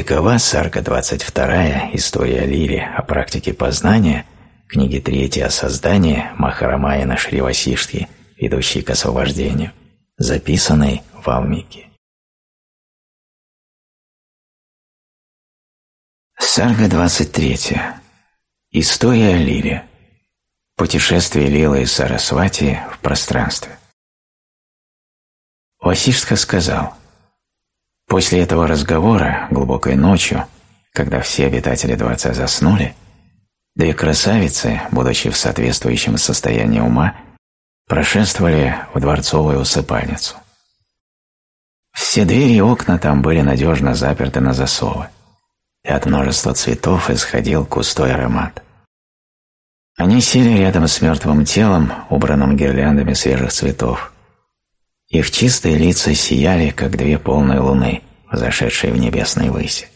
Такова Сарга 22 «История Лили о практике познания», книги 3 о создании Махарамаяна Шривасиштхи, ведущей к освобождению, записанной в Алмике. Сарга 23. История Лили. Путешествие Лилы и Сарасвати в пространстве. Васиштха сказал, «После этого разговора, глубокой ночью, когда все обитатели дворца заснули, две красавицы, будучи в соответствующем состоянии ума, прошествовали в дворцовую усыпальницу. Все двери и окна там были надежно заперты на засовы и от множества цветов исходил густой аромат. Они сели рядом с мертвым телом, убранным гирляндами свежих цветов. Их чистые лица сияли, как две полные луны, взошедшие в небесной выси.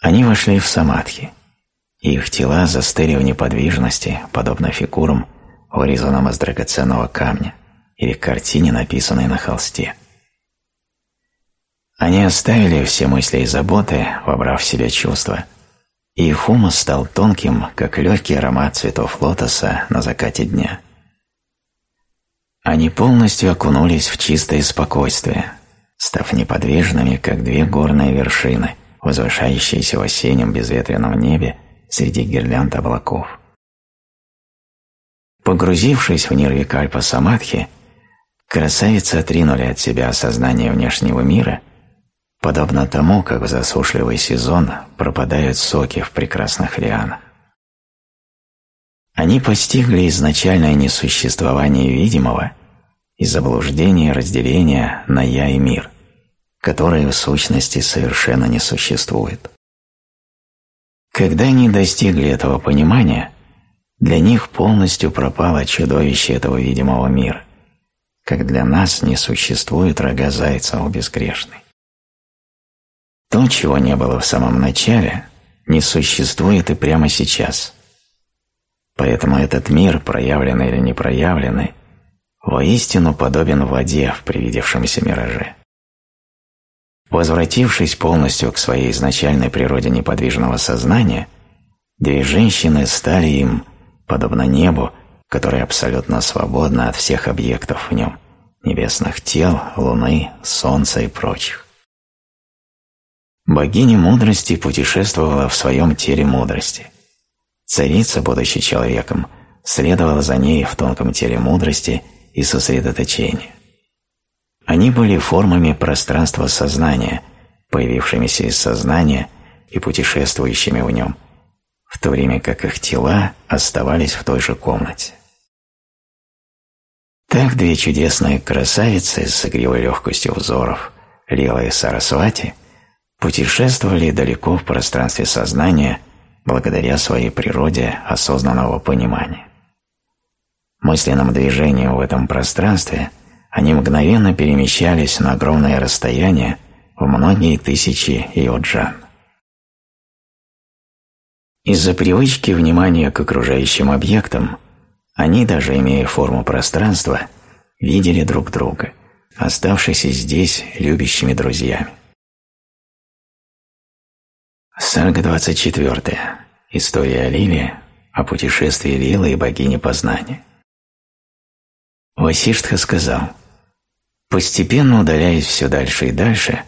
Они вошли в самадхи. Их тела застыли в неподвижности, подобно фигурам, вырезанным из драгоценного камня или картине, написанной на холсте. Они оставили все мысли и заботы, вобрав в себя чувства, и их ум стал тонким, как легкий аромат цветов лотоса на закате дня. Они полностью окунулись в чистое спокойствие, став неподвижными, как две горные вершины, возвышающиеся в осеннем безветренном небе среди гирлянд облаков. Погрузившись в нирвикальпа самадхи, красавицы отринули от себя осознание внешнего мира – подобно тому, как в засушливый сезон пропадают соки в прекрасных лианах. Они постигли изначальное несуществование видимого и заблуждение разделения на «я» и «мир», которые в сущности совершенно не существует. Когда они достигли этого понимания, для них полностью пропало чудовище этого видимого мира, как для нас не существует рога зайца у безгрешной. То, чего не было в самом начале, не существует и прямо сейчас. Поэтому этот мир, проявленный или не проявленный, воистину подобен воде в привидевшемся мираже. Возвратившись полностью к своей изначальной природе неподвижного сознания, две женщины стали им, подобно небу, которое абсолютно свободно от всех объектов в нем, небесных тел, луны, солнца и прочих. Богиня мудрости путешествовала в своем теле мудрости. Царица, будучи человеком, следовала за ней в тонком теле мудрости и сосредоточения. Они были формами пространства сознания, появившимися из сознания и путешествующими в нем, в то время как их тела оставались в той же комнате. Так две чудесные красавицы с игривой легкостью взоров, Лила и Сарасвати, путешествовали далеко в пространстве сознания благодаря своей природе осознанного понимания. Мысленным движением в этом пространстве они мгновенно перемещались на огромное расстояние в многие тысячи йоджан. Из-за привычки внимания к окружающим объектам они, даже имея форму пространства, видели друг друга, оставшись здесь любящими друзьями. Сарга 24. История о о путешествии Лилы и богини познания. Васиштха сказал, постепенно удаляясь все дальше и дальше,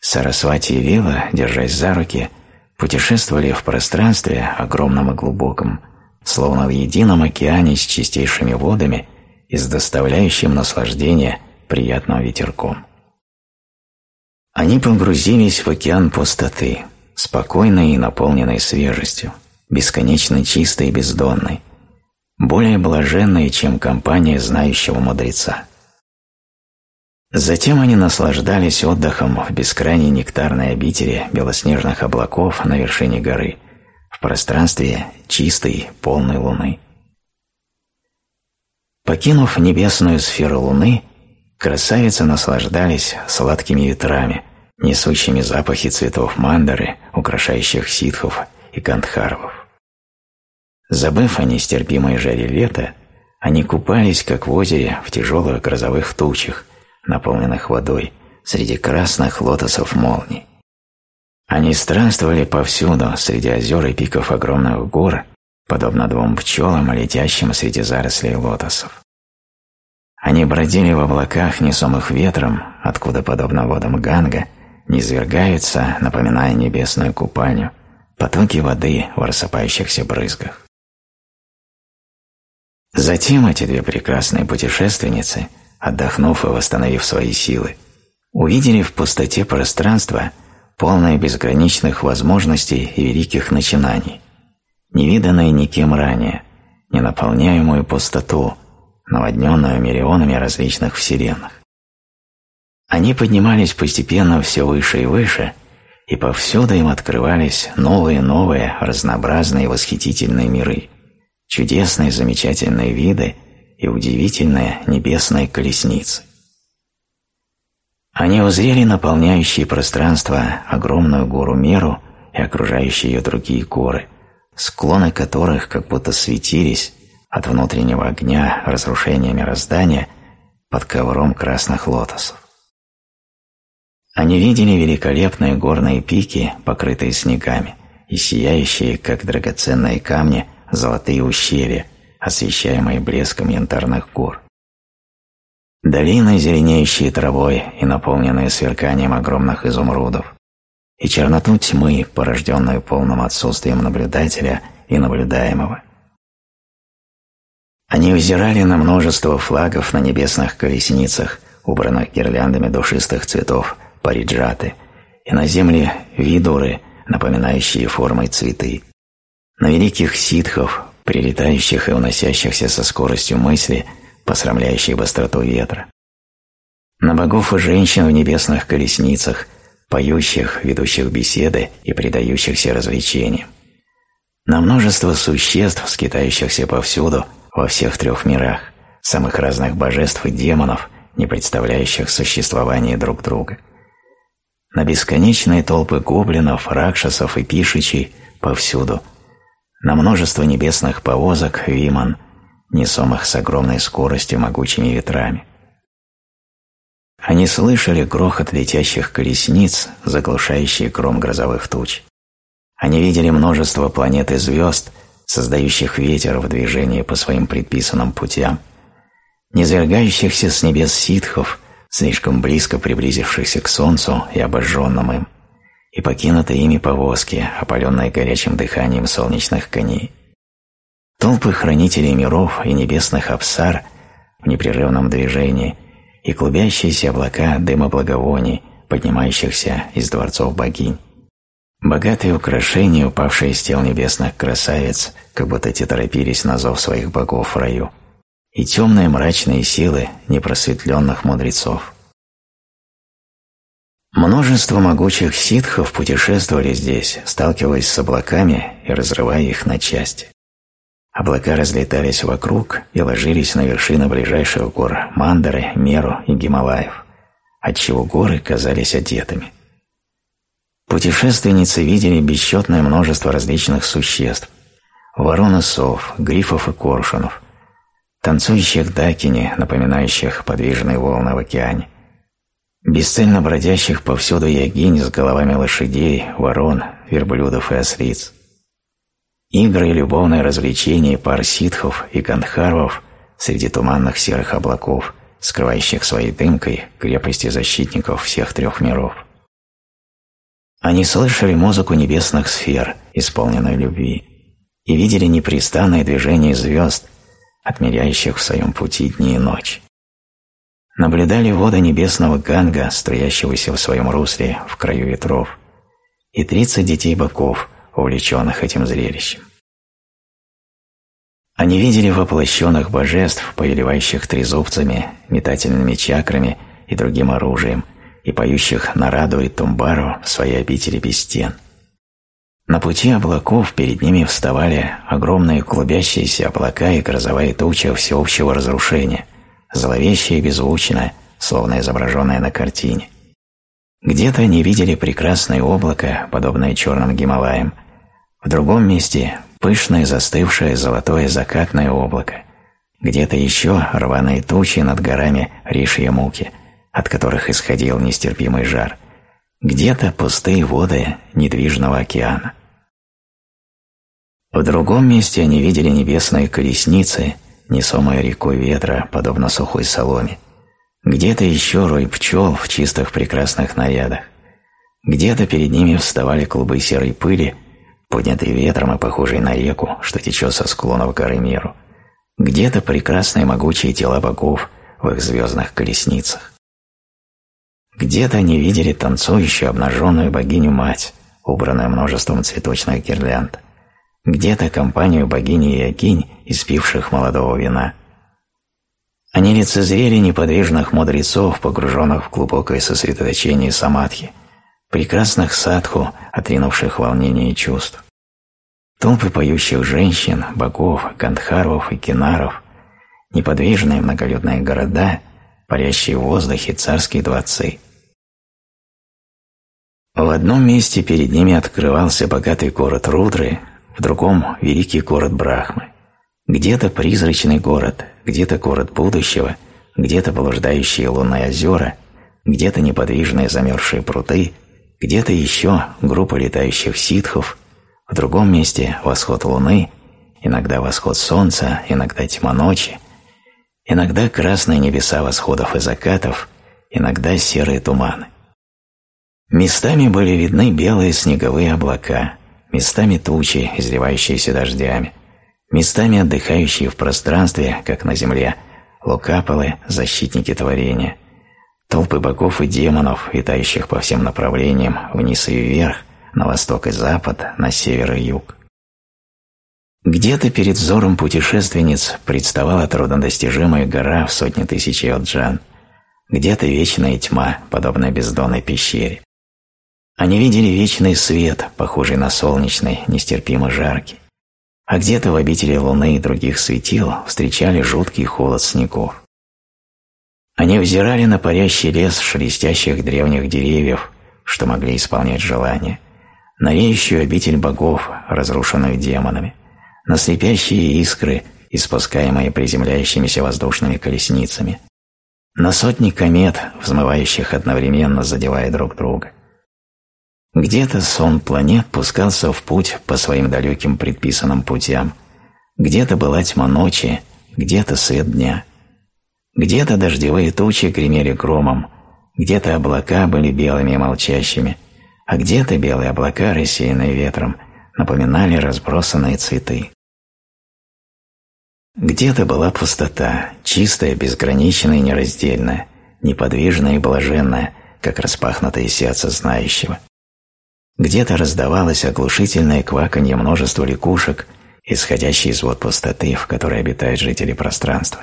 Сарасвати и Лила, держась за руки, путешествовали в пространстве, огромном и глубоком, словно в едином океане с чистейшими водами и с доставляющим наслаждение приятным ветерком. Они погрузились в океан пустоты, спокойной и наполненной свежестью, бесконечно чистой и бездонной, более блаженной, чем компания знающего мудреца. Затем они наслаждались отдыхом в бескрайней нектарной обители белоснежных облаков на вершине горы – в пространстве чистой, полной луны. Покинув небесную сферу луны, красавицы наслаждались сладкими ветрами, несущими запахи цветов мандары, украшающих ситхов и кандхарвов. Забыв о нестерпимой жаре лета, они купались, как в озере, в тяжелых грозовых тучах, наполненных водой, среди красных лотосов молний. Они странствовали повсюду, среди озер и пиков огромных гор, подобно двум пчелам, летящим среди зарослей лотосов. Они бродили в облаках, несомых ветром, откуда, подобно водам Ганга, низвергаются, напоминая небесную купальню, потоки воды в рассыпающихся брызгах. Затем эти две прекрасные путешественницы, отдохнув и восстановив свои силы, увидели в пустоте пространства – полное безграничных возможностей и великих начинаний, невиданное никем ранее, ненаполняемую пустоту, наводненную миллионами различных вселенных. Они поднимались постепенно все выше и выше, и повсюду им открывались новые-новые, разнообразные восхитительные миры, чудесные замечательные виды и удивительные небесные колесницы. Они узрели наполняющие пространство огромную гору Меру и окружающие ее другие горы, склоны которых как будто светились от внутреннего огня разрушения мироздания под ковром красных лотосов. Они видели великолепные горные пики, покрытые снегами, и сияющие, как драгоценные камни, золотые ущелья, освещаемые блеском янтарных гор. Долины, зеленеющие травой и наполненные сверканием огромных изумрудов, и черноту тьмы, порожденную полным отсутствием наблюдателя и наблюдаемого. Они взирали на множество флагов на небесных колесницах, убранных гирляндами душистых цветов париджаты, и на земле видуры, напоминающие формой цветы, на великих ситхов, прилетающих и уносящихся со скоростью мысли – посрамляющий быстроту ветра. На богов и женщин в небесных колесницах, поющих, ведущих беседы и предающихся развлечениям. На множество существ, скитающихся повсюду, во всех трех мирах, самых разных божеств и демонов, не представляющих существование друг друга. На бесконечные толпы гоблинов, ракшасов и пишичей повсюду. На множество небесных повозок, виман – несомых с огромной скоростью могучими ветрами. Они слышали грохот летящих колесниц, заглушающие гром грозовых туч. Они видели множество планет и звезд, создающих ветер в движении по своим предписанным путям, низвергающихся с небес ситхов, слишком близко приблизившихся к Солнцу и обожженным им, и покинутые ими повозки, опаленные горячим дыханием солнечных коней. Толпы хранителей миров и небесных абсар в непрерывном движении и клубящиеся облака дыма благовоний, поднимающихся из дворцов богинь. Богатые украшения, упавшие с тел небесных красавиц, как будто те торопились на зов своих богов в раю, и темные мрачные силы непросветленных мудрецов. Множество могучих ситхов путешествовали здесь, сталкиваясь с облаками и разрывая их на части. Облака разлетались вокруг и ложились на вершины ближайших гор Мандары, Меру и Гималаев, отчего горы казались одетыми. Путешественницы видели бесчетное множество различных существ – ворон сов, грифов и коршунов, танцующих дакини, напоминающих подвижные волны в океане – бесцельно бродящих повсюду ягинь с головами лошадей, ворон, верблюдов и ослиц. Игры и любовные развлечения пар ситхов и гандхарвов среди туманных серых облаков, скрывающих своей дымкой крепости защитников всех трех миров. Они слышали музыку небесных сфер, исполненной любви, и видели непрестанное движение звезд, отмеряющих в своем пути дни и ночь наблюдали воды небесного Ганга, струящегося в своем русле в краю ветров, и тридцать детей боков, увлеченных этим зрелищем. Они видели воплощенных божеств, повелевающих трезубцами, метательными чакрами и другим оружием, и поющих Нараду и Тумбару в своей обители без стен. На пути облаков перед ними вставали огромные клубящиеся облака и грозовая туча всеобщего разрушения, зловещее и беззвучное, словно изображенное на картине. Где-то они видели прекрасное облако, подобное черным Гималаям, в другом месте – пышное застывшее золотое закатное облако, где-то еще рваные тучи над горами Ришья-Муки, от которых исходил нестерпимый жар, где-то пустые воды недвижного океана. В другом месте они видели небесные колесницы – несомая рекой ветра, подобно сухой соломе. Где-то еще рой пчел в чистых прекрасных нарядах. Где-то перед ними вставали клубы серой пыли, поднятые ветром и похожие на реку, что течет со склонов горы миру. Где-то прекрасные могучие тела богов в их звездных колесницах. Где-то они видели танцующую обнаженную богиню-мать, убранную множеством цветочных гирлянд где-то компанию богини и Ягинь, испивших молодого вина. Они лицезрели неподвижных мудрецов, погруженных в глубокое сосредоточение самадхи, прекрасных садху, отринувших волнение и чувств. Толпы поющих женщин, богов, гандхарвов и кинаров, неподвижные многолюдные города, парящие в воздухе царские дворцы. В одном месте перед ними открывался богатый город Рудры, в другом – великий город Брахмы. Где-то призрачный город, где-то город будущего, где-то блуждающие лунные озера, где-то неподвижные замерзшие пруды, где-то еще группа летающих ситхов, в другом месте восход луны, иногда восход солнца, иногда тьма ночи, иногда красные небеса восходов и закатов, иногда серые туманы. Местами были видны белые снеговые облака, местами тучи, изливающиеся дождями, местами отдыхающие в пространстве, как на земле, лукапалы, защитники творения, толпы богов и демонов, витающих по всем направлениям, вниз и вверх, на восток и запад, на север и юг. Где-то перед взором путешественниц представала труднодостижимая гора в сотни тысяч йоджан, где-то вечная тьма, подобная бездонной пещере. Они видели вечный свет, похожий на солнечный, нестерпимо жаркий. А где-то в обители луны и других светил встречали жуткий холод снегов. Они взирали на парящий лес шелестящих древних деревьев, что могли исполнять желания, на веющую обитель богов, разрушенную демонами, на слепящие искры, испускаемые приземляющимися воздушными колесницами, на сотни комет, взмывающих одновременно, задевая друг друга. Где-то сон планет пускался в путь по своим далеким предписанным путям, где-то была тьма ночи, где-то свет дня. Где-то дождевые тучи гремели громом, где-то облака были белыми и молчащими, а где-то белые облака, рассеянные ветром, напоминали разбросанные цветы. Где-то была пустота, чистая, безграничная и нераздельная, неподвижная и блаженная, как распахнутое сердце знающего. Где-то раздавалось оглушительное кваканье множества лягушек, исходящее из вод пустоты, в которой обитают жители пространства.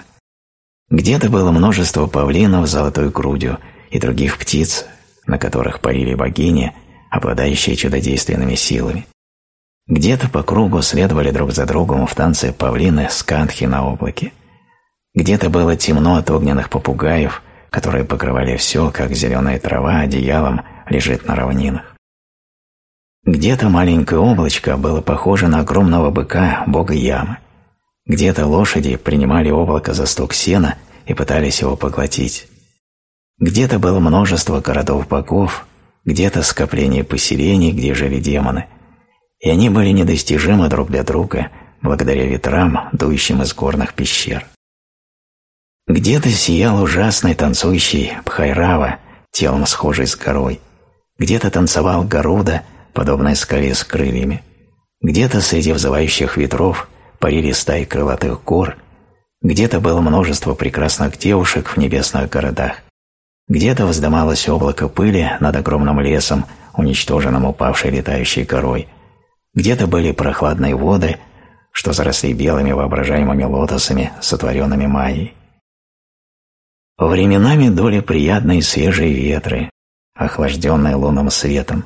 Где-то было множество павлинов с золотой грудью и других птиц, на которых парили богини, обладающие чудодейственными силами. Где-то по кругу следовали друг за другом в танце павлины с кантхи на облаке. Где-то было темно от огненных попугаев, которые покрывали все, как зеленая трава одеялом лежит на равнинах. Где-то маленькое облачко было похоже на огромного быка, бога ямы. Где-то лошади принимали облако за стук сена и пытались его поглотить. Где-то было множество городов-богов, где-то скопление поселений, где жили демоны, и они были недостижимы друг для друга благодаря ветрам, дующим из горных пещер. Где-то сиял ужасный танцующий Бхайрава, телом схожий с горой, где-то танцевал Гаруда, подобный скале с крыльями, где-то среди взывающих ветров парили стаи крылатых гор, где-то было множество прекрасных девушек в небесных городах, где-то вздымалось облако пыли над огромным лесом, уничтоженным упавшей летающей корой, где-то были прохладные воды, что заросли белыми воображаемыми лотосами, сотворенными майей. Временами дули приятные свежие ветры, охлажденные лунным светом,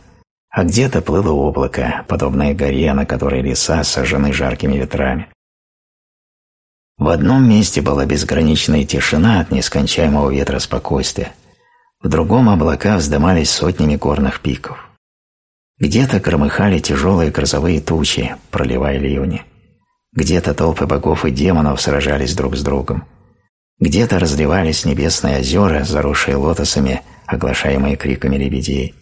а где-то плыло облако, подобное горе, на которой леса сожжены жаркими ветрами. В одном месте была безграничная тишина от нескончаемого ветра спокойствия, в другом облака вздымались сотнями горных пиков. Где-то громыхали тяжелые грозовые тучи, проливая ливни. Где-то толпы богов и демонов сражались друг с другом. Где-то разливались небесные озера, заросшие лотосами, оглашаемые криками лебедей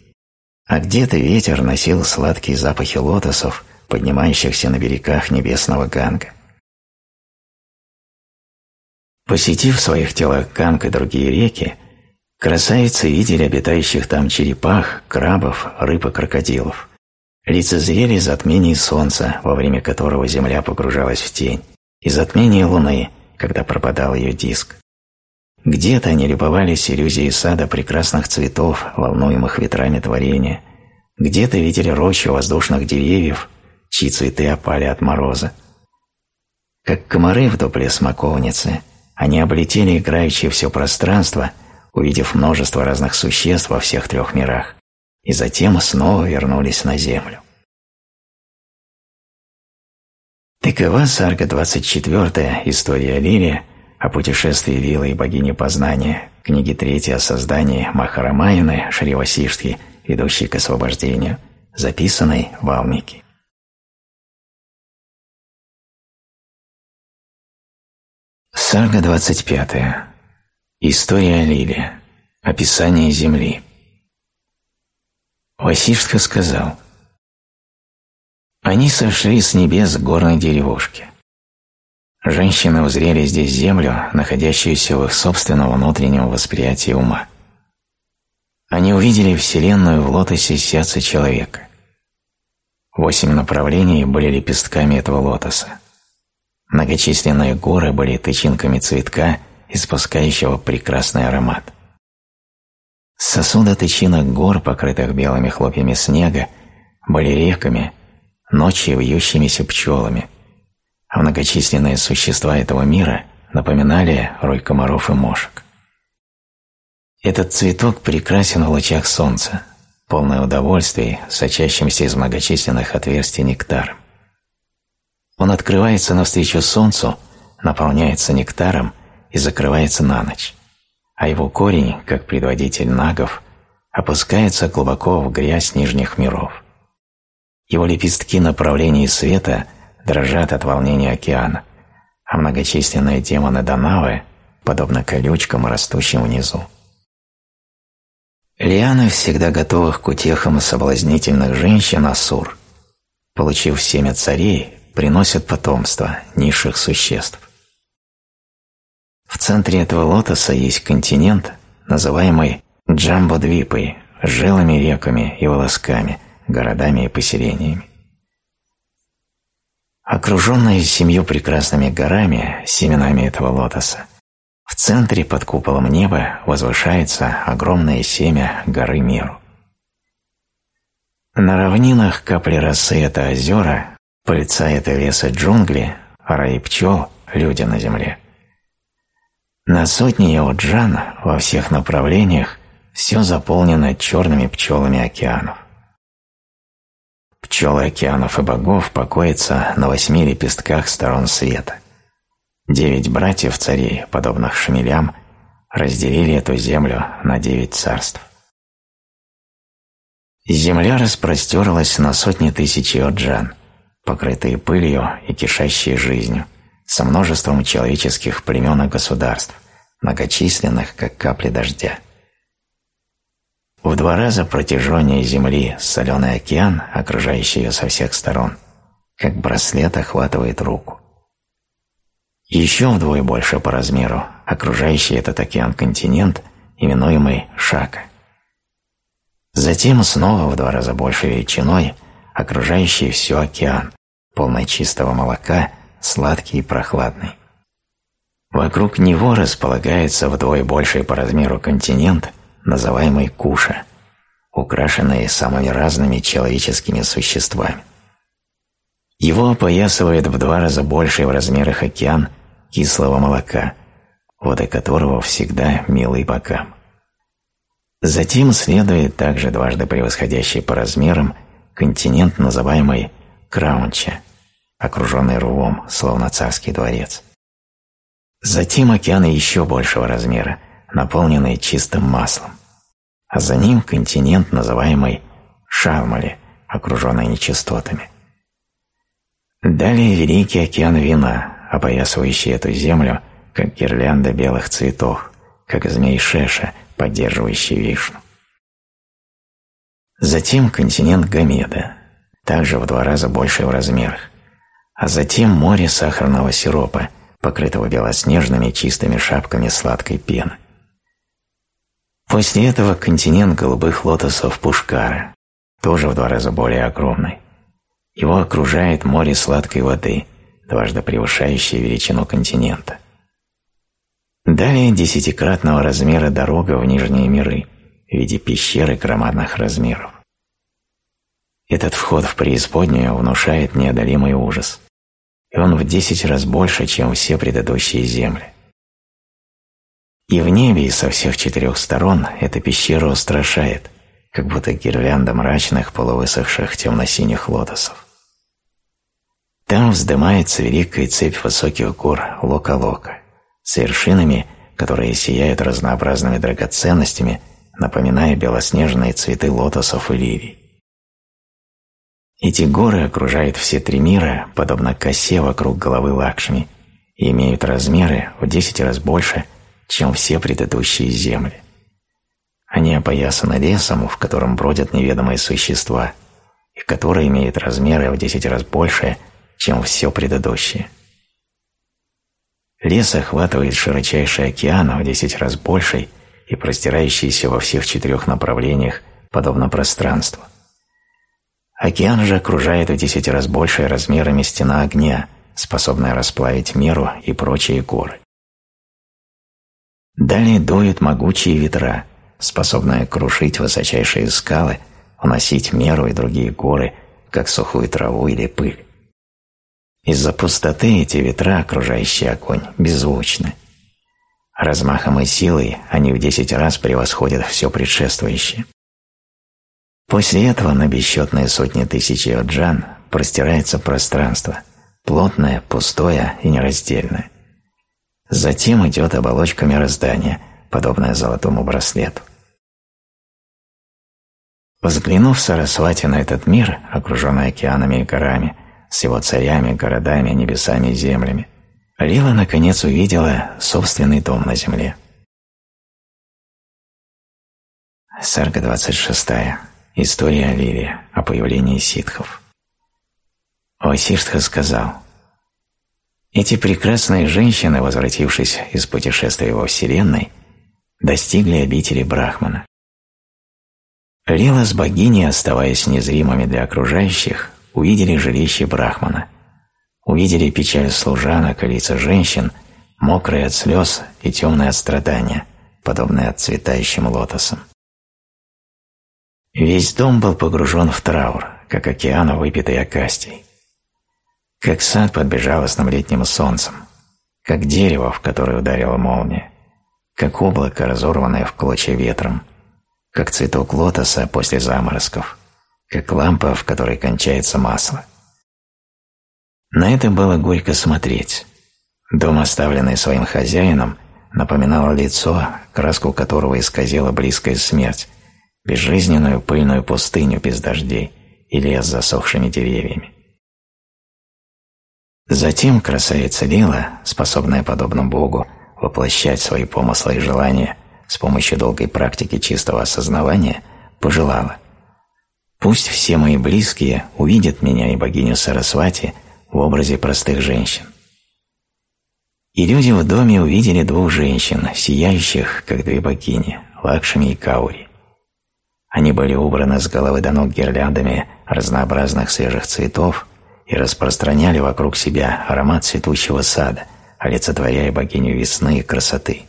а где-то ветер носил сладкие запахи лотосов, поднимающихся на берегах небесного Ганга. Посетив в своих телах Ганг и другие реки, красавицы видели обитающих там черепах, крабов, рыб и крокодилов. Лицезрели затмение солнца, во время которого земля погружалась в тень, и затмение луны, когда пропадал ее диск. Где-то они любовались иллюзией сада прекрасных цветов, волнуемых ветрами творения. Где-то видели рощу воздушных деревьев, чьи цветы опали от мороза. Как комары в дупле смоковницы, они облетели играющее все пространство, увидев множество разных существ во всех трех мирах, и затем снова вернулись на Землю. Такова сарга 24 «История Лилия», о путешествии Лилы и богини познания, книги третьей о создании Махарамаяны Шривасиштхи, ведущей к освобождению, записанной в Алмике. Сага 25. История Лили. Описание Земли. Васиштха сказал, «Они сошли с небес горной деревушке. Женщины узрели здесь землю, находящуюся в их собственном внутреннем восприятии ума. Они увидели Вселенную в лотосе сердца человека. Восемь направлений были лепестками этого лотоса. Многочисленные горы были тычинками цветка, испускающего прекрасный аромат. Сосуды тычинок гор, покрытых белыми хлопьями снега, были реками, ночью вьющимися пчелами – а многочисленные существа этого мира напоминали рой комаров и мошек. Этот цветок прекрасен в лучах солнца, полное удовольствие, сочащимся из многочисленных отверстий нектаром. Он открывается навстречу солнцу, наполняется нектаром и закрывается на ночь, а его корень, как предводитель нагов, опускается глубоко в грязь нижних миров. Его лепестки направлений света – дрожат от волнения океана, а многочисленные демоны Данавы подобно колючкам, растущим внизу. Лианы, всегда готовых к утехам соблазнительных женщин Асур, получив семя царей, приносят потомство низших существ. В центре этого лотоса есть континент, называемый Джамбодвипой, жилами, реками и волосками, городами и поселениями. Окруженная семью прекрасными горами, семенами этого лотоса, в центре под куполом неба возвышается огромное семя горы Миру. На равнинах капли росы – это озера, пыльца – это лес и джунгли, раи пчел – люди на земле. На сотни Яоджан во всех направлениях все заполнено черными пчелами океанов. Пчелы океанов и богов покоятся на восьми лепестках сторон света. Девять братьев-царей, подобных шмелям, разделили эту землю на девять царств. Земля распростерлась на сотни тысяч йоджан, покрытые пылью и кишащие жизнью, со множеством человеческих племен и государств, многочисленных, как капли дождя. В два раза протяженнее Земли соленый океан, окружающий ее со всех сторон, как браслет охватывает руку. Еще вдвое больше по размеру окружающий этот океан континент, именуемый Шака. Затем снова в два раза больше величиной окружающий все океан, полный чистого молока, сладкий и прохладный. Вокруг него располагается вдвое больший по размеру континент, называемый Куша, украшенный самыми разными человеческими существами. Его опоясывает в два раза больший в размерах океан кислого молока, воды которого всегда милый бокам. Затем следует также дважды превосходящий по размерам континент, называемый Краунча, окруженный рвом, словно царский дворец. Затем океаны еще большего размера, наполненные чистым маслом, а за ним континент, называемый Шармали, окруженный нечистотами. Далее Великий океан вина, опоясывающий эту землю, как гирлянда белых цветов, как змей Шеша, поддерживающий вишну. Затем континент Гамеда, также в два раза больше в размерах, а затем море сахарного сиропа, покрытого белоснежными чистыми шапками сладкой пены. После этого континент голубых лотосов Пушкара, тоже в два раза более огромный. Его окружает море сладкой воды, дважды превышающее величину континента. Далее десятикратного размера дорога в нижние миры в виде пещеры громадных размеров. Этот вход в преисподнюю внушает неодолимый ужас, и он в десять раз больше, чем все предыдущие земли. И в небе, и со всех четырех сторон эта пещера устрашает, как будто гирлянда мрачных полувысохших темно-синих лотосов. Там вздымается великая цепь высоких гор Лока-Лока с вершинами, которые сияют разнообразными драгоценностями, напоминая белоснежные цветы лотосов и лилий. Эти горы окружают все три мира, подобно косе вокруг головы Лакшми, и имеют размеры в десять раз больше, чем все предыдущие земли. Они опоясаны лесом, в котором бродят неведомые существа, и который имеет размеры в десять раз больше, чем все предыдущие. Лес охватывает широчайший океан в десять раз больший и простирающийся во всех четырех направлениях, подобно пространству. Океан же окружает в десять раз большей размерами стена огня, способная расплавить меру и прочие горы. Далее дуют могучие ветра, способные крушить высочайшие скалы, уносить меру и другие горы, как сухую траву или пыль. Из-за пустоты эти ветра, окружающие огонь, беззвучны. Размахом и силой они в десять раз превосходят все предшествующее. После этого на бесчетные сотни тысяч йоджан простирается пространство, плотное, пустое и нераздельное. Затем идет оболочка мироздания, подобная золотому браслету. Взглянув Сарасвати на этот мир, окруженный океанами и горами, с его царями, городами, небесами и землями, Лила наконец увидела собственный дом на земле. Сарга 26. История о Лиле, о появлении ситхов. Васиштха сказал, эти прекрасные женщины, возвратившись из путешествия во Вселенной, достигли обители Брахмана. Лила с богиней, оставаясь незримыми для окружающих, увидели жилище Брахмана, увидели печаль служанок и лица женщин, мокрые от слез и темные от страдания, подобные отцветающим лотосам. Весь дом был погружен в траур, как океан, выпитый акастией. Как сад под безжалостным летним солнцем, как дерево, в которое ударила молния, как облако, разорванное в клочья ветром, как цветок лотоса после заморозков, как лампа, в которой кончается масло. На это было горько смотреть. Дом, оставленный своим хозяином, напоминал лицо, краску которого исказила близкая смерть, безжизненную пыльную пустыню без дождей и лес с засохшими деревьями. Затем красавица Лила, способная, подобно Богу, воплощать свои помыслы и желания с помощью долгой практики чистого осознавания, пожелала «Пусть все мои близкие увидят меня и богиню Сарасвати в образе простых женщин». И люди в доме увидели двух женщин, сияющих, как две богини, Лакшми и Каури. Они были убраны с головы до ног гирляндами разнообразных свежих цветов и распространяли вокруг себя аромат цветущего сада, олицетворяя богиню весны и красоты.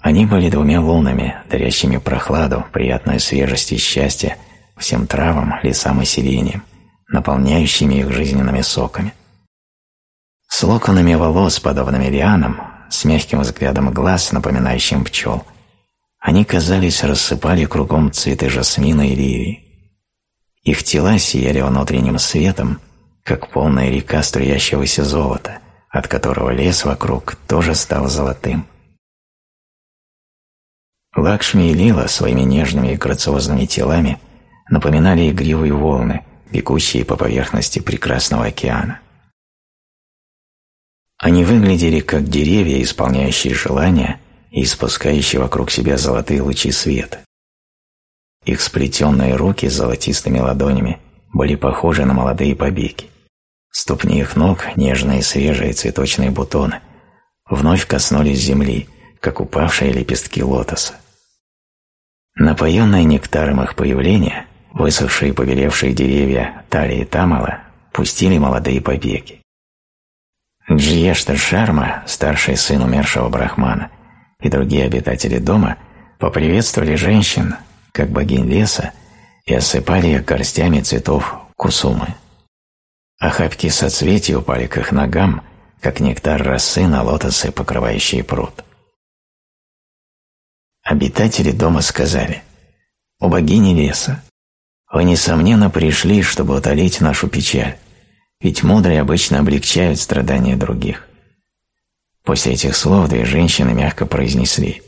Они были двумя лунами, дарящими прохладу, приятную свежесть и счастье всем травам, лесам и селениям, наполняющими их жизненными соками. С локонами волос, подобными лианам, с мягким взглядом глаз, напоминающим пчел – они, казались, рассыпали кругом цветы жасмина и ливии. Их тела сияли внутренним светом, как полная река струящегося золота, от которого лес вокруг тоже стал золотым. Лакшми и Лила своими нежными и грациозными телами напоминали игривые волны, бегущие по поверхности прекрасного океана. Они выглядели как деревья, исполняющие желания и испускающие вокруг себя золотые лучи света. Их сплетенные руки с золотистыми ладонями были похожи на молодые побеги. Ступни их ног, нежные свежие цветочные бутоны, вновь коснулись земли, как упавшие лепестки лотоса. Напоенные нектаром их появления, высохшие и побелевшие деревья Тали и Тамала пустили молодые побеги. Джиешта Шарма, старший сын умершего брахмана, и другие обитатели дома поприветствовали женщин, как богинь леса, и осыпали их горстями цветов кусумы. Охапки соцветий упали к их ногам, как нектар росы на лотосы, покрывающие пруд. Обитатели дома сказали, «У богини леса, вы, несомненно, пришли, чтобы утолить нашу печаль, ведь мудрые обычно облегчают страдания других. После этих слов две женщины мягко произнесли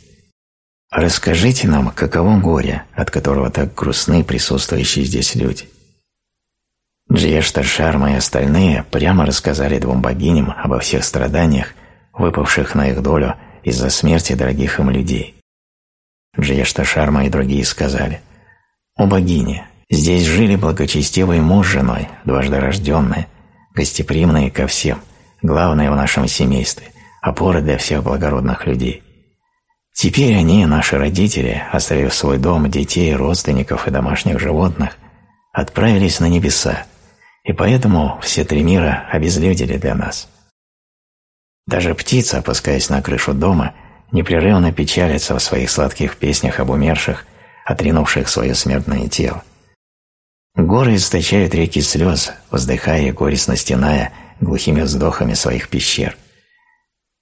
«Расскажите нам, каково горе, от которого так грустны присутствующие здесь люди». Джиешта Шарма и остальные прямо рассказали двум богиням обо всех страданиях, выпавших на их долю из-за смерти дорогих им людей. Джиешта Шарма и другие сказали «О богини, здесь жили благочестивый муж с женой, дважды рожденные, гостеприимные ко всем, главное в нашем семействе, опора для всех благородных людей. Теперь они, наши родители, оставив свой дом, детей, родственников и домашних животных, отправились на небеса, и поэтому все три мира обезлюдили для нас. Даже птица, опускаясь на крышу дома, непрерывно печалится в своих сладких песнях об умерших, отринувших свое смертное тело. Горы источают реки слез, вздыхая и горестно стеная глухими вздохами своих пещер –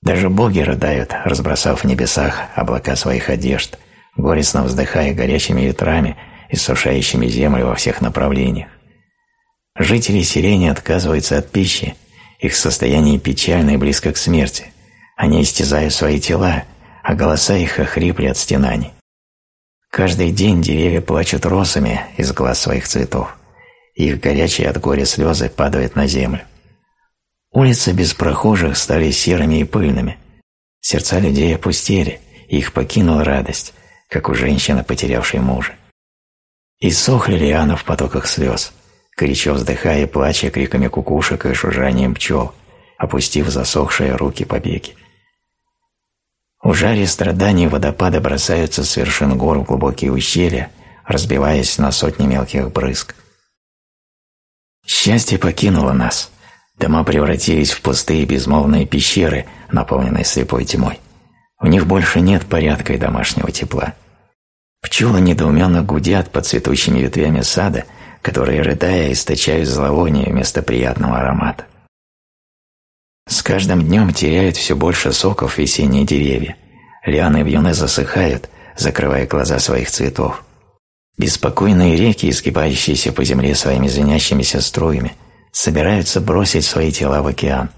даже боги рыдают, разбросав в небесах облака своих одежд, горестно вздыхая горячими ветрами и сушающими землю во всех направлениях. Жители сирени отказываются от пищи, их состояние печально и близко к смерти. Они истязают свои тела, а голоса их охрипли от стенаний. Каждый день деревья плачут росами из глаз своих цветов. Их горячие от горя слезы падают на землю. Улицы без прохожих стали серыми и пыльными. Сердца людей опустели, и их покинула радость, как у женщины, потерявшей мужа. И сохли лианы в потоках слез, горячо вздыхая и плача криками кукушек и жужжанием пчел, опустив засохшие руки побеги. В жаре страданий водопады бросаются с вершин гор в глубокие ущелья, разбиваясь на сотни мелких брызг. Счастье покинуло нас. Дома превратились в пустые безмолвные пещеры, наполненные слепой тьмой. В них больше нет порядка и домашнего тепла. Пчелы недоуменно гудят под цветущими ветвями сада, которые, рыдая, источают зловоние вместо приятного аромата. С каждым днем теряют все больше соков весенние деревья. Лианы вьюны засыхают, закрывая глаза своих цветов. Беспокойные реки, изгибающиеся по земле своими звенящимися струями, собираются бросить свои тела в океан.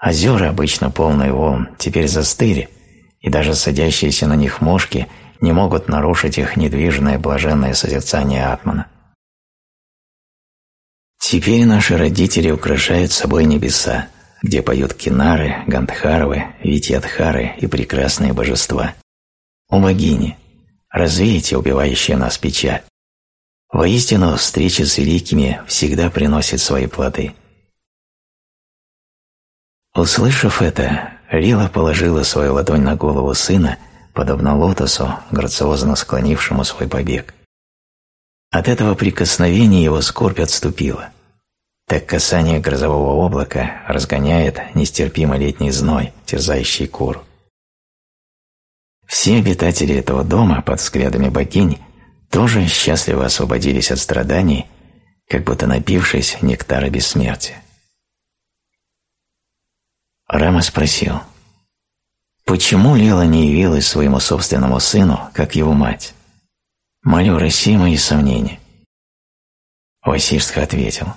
Озера, обычно полные волн, теперь застыли, и даже садящиеся на них мошки не могут нарушить их недвижное блаженное созерцание Атмана. Теперь наши родители украшают собой небеса, где поют кинары, гандхаровы, витьядхары и прекрасные божества. О богини, развеете убивающие нас печаль. Воистину, встреча с великими всегда приносит свои плоды. Услышав это, Рила положила свою ладонь на голову сына, подобно лотосу, грациозно склонившему свой побег. От этого прикосновения его скорбь отступила. Так касание грозового облака разгоняет нестерпимо летний зной, терзающий куру. Все обитатели этого дома под взглядами богинь тоже счастливо освободились от страданий, как будто напившись нектара бессмертия. Рама спросил, почему Лила не явилась своему собственному сыну, как его мать? Молю, рассей мои сомнения. Васишстха ответил,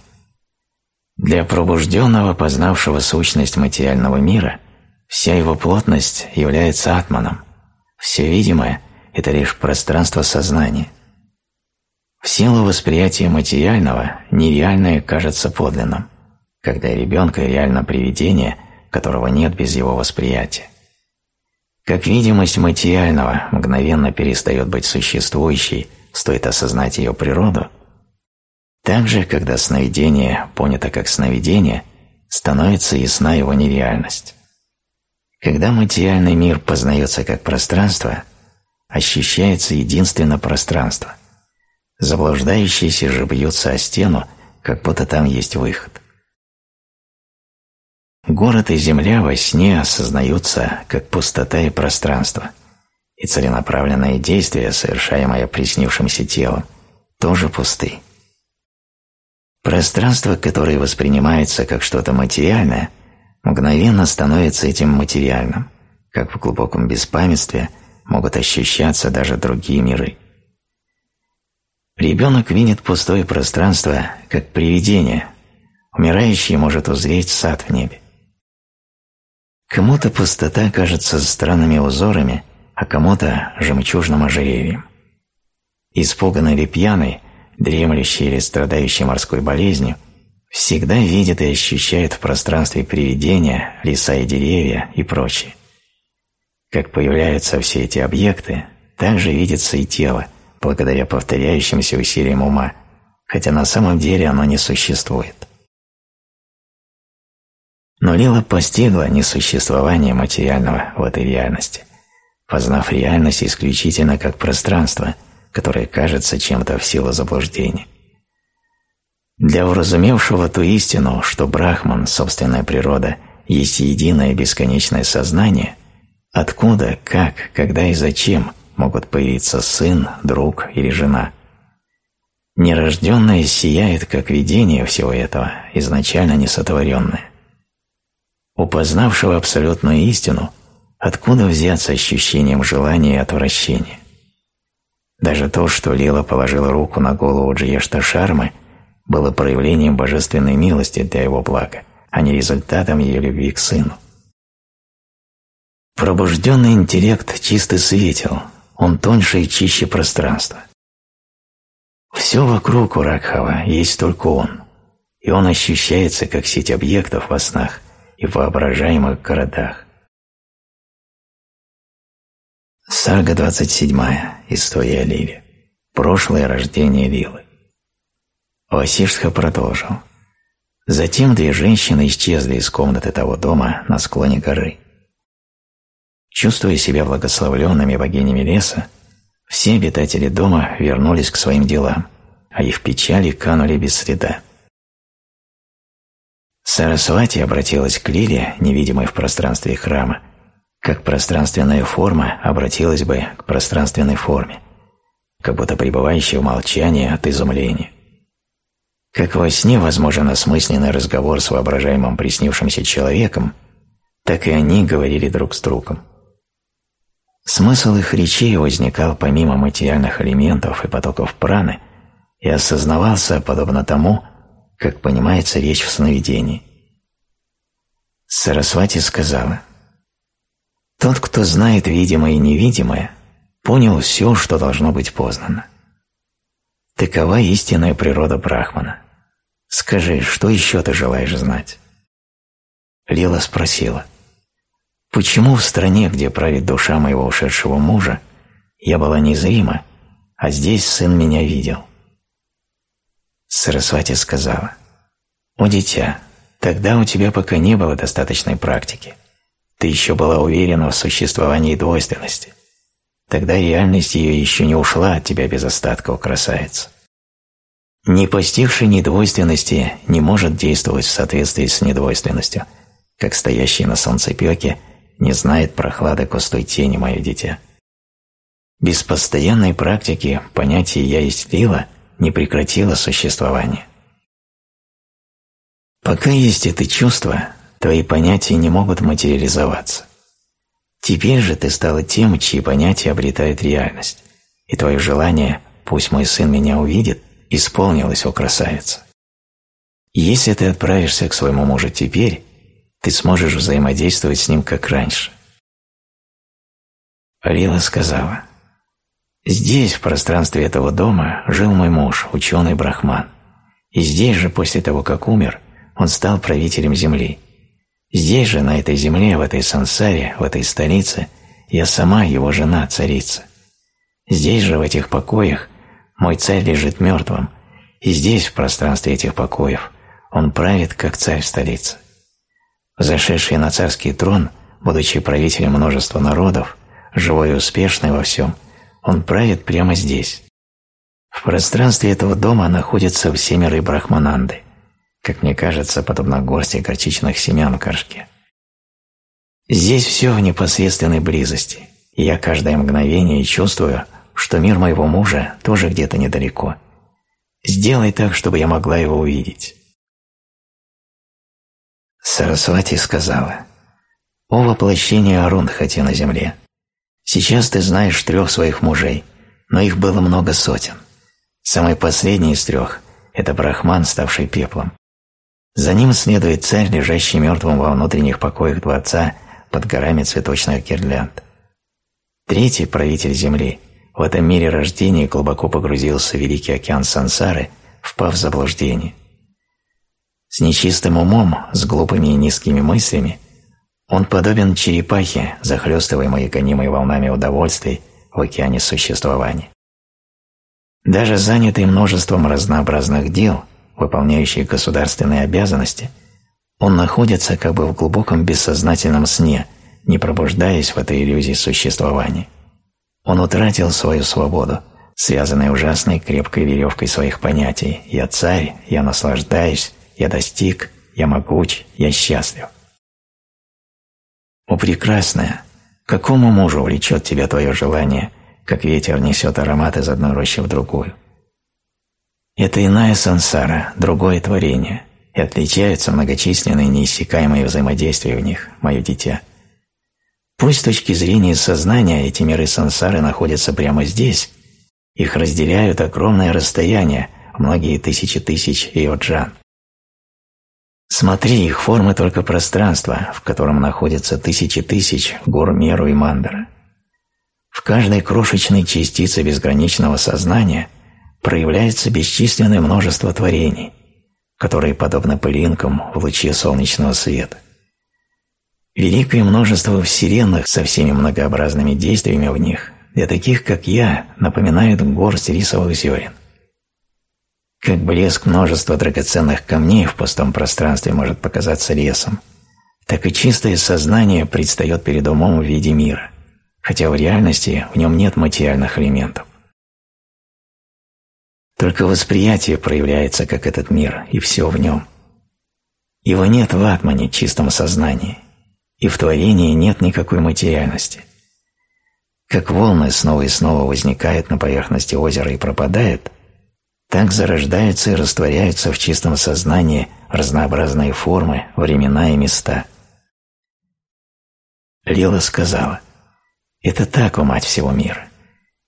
для пробужденного, познавшего сущность материального мира, вся его плотность является атманом, все видимое – это лишь пространство сознания. В силу восприятия материального нереальное кажется подлинным, когда ребенка реально привидение, которого нет без его восприятия. Как видимость материального мгновенно перестает быть существующей, стоит осознать ее природу, так же, когда сновидение понято как сновидение, становится ясна его нереальность. Когда материальный мир познается как пространство, ощущается единственно пространство. Заблуждающиеся же бьются о стену, как будто там есть выход. Город и земля во сне осознаются как пустота и пространство, и целенаправленные действия, совершаемые приснившимся телом, тоже пусты. Пространство, которое воспринимается как что-то материальное, мгновенно становится этим материальным, как в глубоком беспамятстве могут ощущаться даже другие миры. Ребенок видит пустое пространство как привидение, умирающий может узреть сад в небе. Кому-то пустота кажется странными узорами, а кому-то жемчужным ожерельем. Испуганный или пьяный, дремлющий или страдающий морской болезнью – всегда видит и ощущает в пространстве привидения, леса и деревья и прочее. Как появляются все эти объекты, так же видится и тело, благодаря повторяющимся усилиям ума, хотя на самом деле оно не существует. Но Лила постигла несуществование материального в этой реальности, познав реальность исключительно как пространство, которое кажется чем-то в силу заблуждения. Для уразумевшего ту истину, что Брахман, собственная природа, есть единое бесконечное сознание, откуда, как, когда и зачем могут появиться сын, друг или жена. Нерожденное сияет, как видение всего этого, изначально несотворенное. У познавшего абсолютную истину, откуда взяться ощущением желания и отвращения? Даже то, что Лила положила руку на голову Джиешта Шармы – было проявлением божественной милости для его блага, а не результатом ее любви к сыну. Пробужденный интеллект чисто светил, он тоньше и чище пространства. Все вокруг у Ракхава есть только он, и он ощущается как сеть объектов во снах и воображаемых городах. Сага 27. История Лили. Прошлое рождение Лилы. Васишска продолжил. Затем две женщины исчезли из комнаты того дома на склоне горы. Чувствуя себя благословленными богинями леса, Все обитатели дома вернулись к своим делам, а их печали канули без следа. Сарасвати обратилась к Лиле, невидимой в пространстве храма, как пространственная форма обратилась бы к пространственной форме, как будто пребывающая в молчании от изумления. Как во сне возможен осмысленный разговор с воображаемым приснившимся человеком, так и они говорили друг с другом. Смысл их речей возникал помимо материальных элементов и потоков праны и осознавался подобно тому, как понимается речь в сновидении. Сарасвати сказала, «Тот, кто знает видимое и невидимое, понял все, что должно быть познано. Такова истинная природа Брахмана. Скажи, что еще ты желаешь знать?» Лила спросила, «Почему в стране, где правит душа моего ушедшего мужа, я была незрима, а здесь сын меня видел?» Сарасвати сказала, «О, дитя, тогда у тебя пока не было достаточной практики. Ты еще была уверена в существовании двойственности. Тогда реальность ее еще не ушла от тебя без остатка, у красавица. Не постигший недвойственности не может действовать в соответствии с недвойственностью, как стоящий на солнцепеке не знает прохлады густой тени, мое дитя. Без постоянной практики понятие «я есть лила» не прекратило существование. Пока есть это чувство, твои понятия не могут материализоваться. Теперь же ты стала тем, чьи понятия обретают реальность, и твое желание «пусть мой сын меня увидит» исполнилось, о красавица. Если ты отправишься к своему мужу теперь, ты сможешь взаимодействовать с ним как раньше. Лила сказала – Здесь, в пространстве этого дома, жил мой муж, ученый Брахман. И здесь же, после того, как умер, он стал правителем земли. Здесь же, на этой земле, в этой сансаре, в этой столице, я сама его жена, царица. Здесь же, в этих покоях, мой царь лежит мертвым, и здесь, в пространстве этих покоев, он правит, как царь в столице. Зашедший на царский трон, будучи правителем множества народов, живой и успешный во всем – он правит прямо здесь. В пространстве этого дома находятся все миры Брахмананды, как мне кажется, подобно горсти горчичных семян в горшке. Здесь все в непосредственной близости, и я каждое мгновение чувствую, что мир моего мужа тоже где-то недалеко. Сделай так, чтобы я могла его увидеть. Сарасвати сказала, «О воплощение Арундхати на земле! Сейчас ты знаешь трех своих мужей, но их было много сотен. Самый последний из трех – это Брахман, ставший пеплом. За ним следует царь, лежащий мертвым во внутренних покоях дворца под горами цветочных гирлянд. Третий – правитель земли. В этом мире рождения глубоко погрузился в великий океан сансары, впав в заблуждение. С нечистым умом, с глупыми и низкими мыслями – он подобен черепахе, захлестываемой гонимой волнами удовольствий в океане существования. Даже занятый множеством разнообразных дел, выполняющий государственные обязанности, он находится как бы в глубоком бессознательном сне, не пробуждаясь в этой иллюзии существования. Он утратил свою свободу, связанной ужасной крепкой веревкой своих понятий «я царь», «я наслаждаюсь», «я достиг», «я могуч», «я счастлив». О, прекрасная! Какому мужу влечет тебя твое желание, как ветер несет аромат из одной рощи в другую? Это иная сансара, другое творение, и отличаются многочисленные неиссякаемые взаимодействия в них, мое дитя. Пусть с точки зрения сознания эти миры сансары находятся прямо здесь, их разделяют огромное расстояние, многие тысячи тысяч йоджан. Смотри, их формы только пространство, в котором находятся тысячи тысяч гор Меру и Мандара. В каждой крошечной частице безграничного сознания проявляется бесчисленное множество творений, которые подобны пылинкам в луче солнечного света. Великое множество вселенных со всеми многообразными действиями в них для таких, как я, напоминают горсть рисовых зерен – как блеск множества драгоценных камней в пустом пространстве может показаться лесом, так и чистое сознание предстает перед умом в виде мира, хотя в реальности в нем нет материальных элементов. Только восприятие проявляется как этот мир, и все в нем. Его нет в атмане, чистом сознании, и в творении нет никакой материальности. Как волны снова и снова возникают на поверхности озера и пропадают, так зарождаются и растворяются в чистом сознании разнообразные формы, времена и места. Лила сказала, «Это так, о мать всего мира.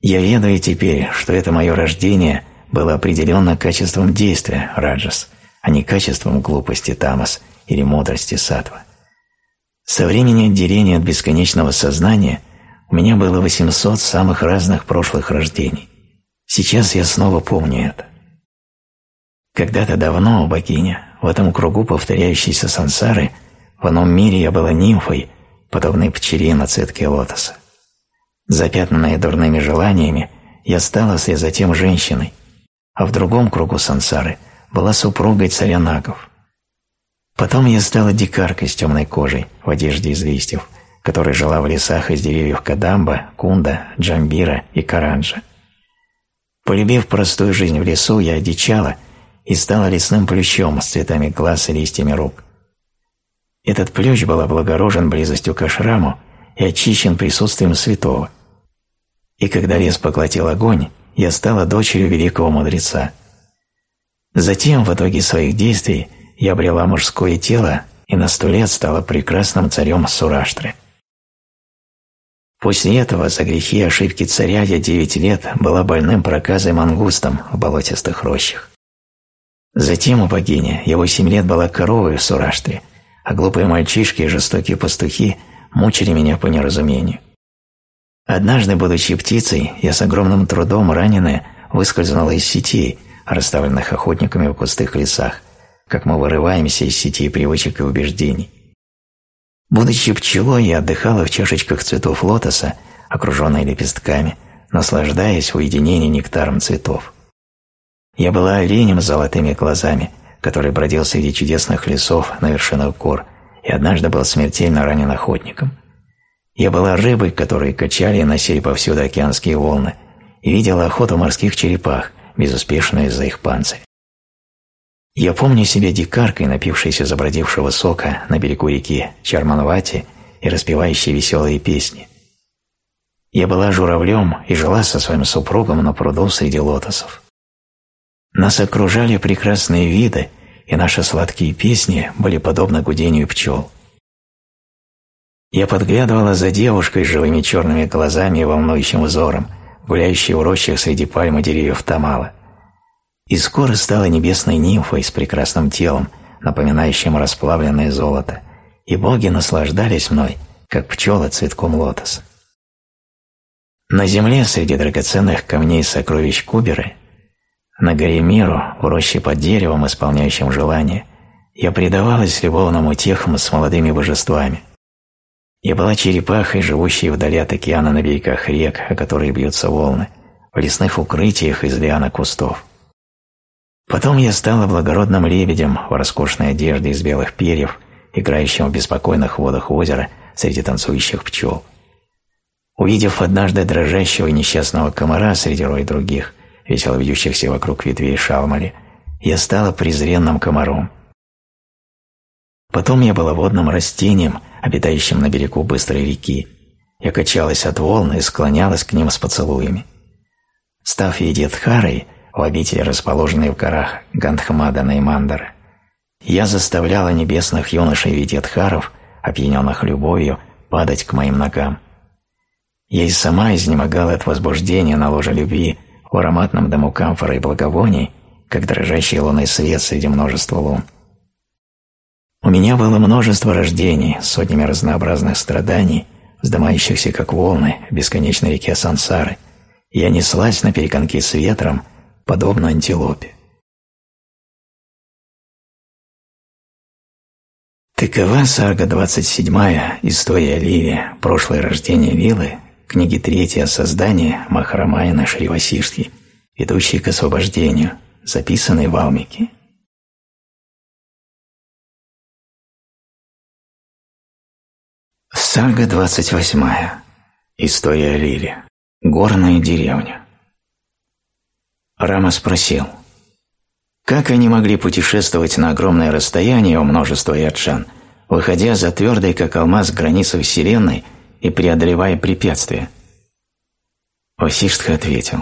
Я ведаю теперь, что это мое рождение было определенно качеством действия, Раджас, а не качеством глупости, Тамас, или мудрости, Сатва. Со времени отделения от бесконечного сознания у меня было 800 самых разных прошлых рождений. Сейчас я снова помню это. Когда-то давно, богиня, в этом кругу повторяющейся сансары, в ином мире я была нимфой, подобной пчеле на цветке лотоса. Запятнанная дурными желаниями, я стала затем женщиной, а в другом кругу сансары была супругой царя Нагов. Потом я стала дикаркой с темной кожей в одежде из листьев, которая жила в лесах из деревьев Кадамба, Кунда, Джамбира и Каранджа. Полюбив простую жизнь в лесу, я одичала и стала лесным плющом с цветами глаз и листьями рук. Этот плющ был облагорожен близостью к ашраму и очищен присутствием святого. И когда лес поглотил огонь, я стала дочерью великого мудреца. Затем, в итоге своих действий, я обрела мужское тело и на сто лет стала прекрасным царем Сураштры. После этого за грехи и ошибки царя я девять лет была больным проказой мангустом в болотистых рощах. Затем у богини я восемь лет была коровой в Сураштре, а глупые мальчишки и жестокие пастухи мучили меня по неразумению. Однажды, будучи птицей, я с огромным трудом раненая выскользнула из сетей, расставленных охотниками в пустых лесах, как мы вырываемся из сетей привычек и убеждений. Будучи пчелой, я отдыхала в чашечках цветов лотоса, окруженной лепестками, наслаждаясь уединением нектаром цветов. Я была оленем с золотыми глазами, который бродил среди чудесных лесов на вершинах гор и однажды был смертельно ранен охотником – я была рыбой, которые качали и носили повсюду океанские волны, и видела охоту морских черепах, безуспешную из-за их панциря. Я помню себя дикаркой, напившейся забродившего сока на берегу реки Чарманвати и распевающей веселые песни. Я была журавлем и жила со своим супругом на пруду среди лотосов. Нас окружали прекрасные виды, и наши сладкие песни были подобны гудению пчел. Я подглядывала за девушкой с живыми черными глазами и волнующим взором, гуляющей в рощах среди пальм и деревьев Тамала. И скоро стала небесной нимфой с прекрасным телом, напоминающим расплавленное золото, и боги наслаждались мной, как пчелы цветком лотоса. На земле среди драгоценных камней сокровищ Куберы, на горе Миру, в роще под деревом, исполняющим желание, я предавалась любовным утехам с молодыми божествами, я была черепахой, живущей вдали от океана на берегах рек, о которые бьются волны, в лесных укрытиях из лиана кустов. Потом я стала благородным лебедем в роскошной одежде из белых перьев, играющим в беспокойных водах озера среди танцующих пчел. Увидев однажды дрожащего и несчастного комара среди рой других, весело вьющихся вокруг ветвей шалмали, я стала презренным комаром. Потом я была водным растением, обитающим на берегу быстрой реки. Я качалась от волн и склонялась к ним с поцелуями. Став Едетхарой, в обители, расположенной в горах Гандхмадана и Мандара, я заставляла небесных юношей Видетхаров, опьяненных любовью, падать к моим ногам. Я и сама изнемогала от возбуждения на ложе любви в ароматном дому камфора и благовоний, как дрожащий лунный свет среди множества лун. У меня было множество рождений, сотнями разнообразных страданий, вздымающихся как волны в бесконечной реке сансары. Я неслась на переконки с ветром, подобно антилопе. Такова сага 27 «История Лили. Прошлое рождение Лилы», книги 3 о создании Махарамаяна Шривасишки, ведущей к освобождению, записанной в Алмике. Сага 28. История Лили. Горная деревня. Рама спросил, как они могли путешествовать на огромное расстояние у множества ячан, выходя за твердой, как алмаз, границы Вселенной и преодолевая препятствия? Васиштха ответил,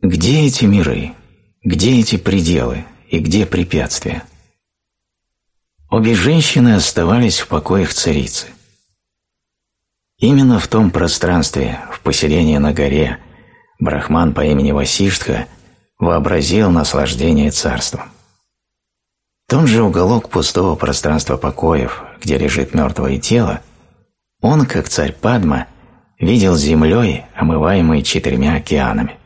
«Где эти миры? Где эти пределы? И где препятствия?» Обе женщины оставались в покоях царицы. Именно в том пространстве, в поселении на горе, брахман по имени Васиштха вообразил наслаждение царством. Тот же уголок пустого пространства покоев, где лежит мертвое тело, он, как царь Падма, видел землей, омываемой четырьмя океанами.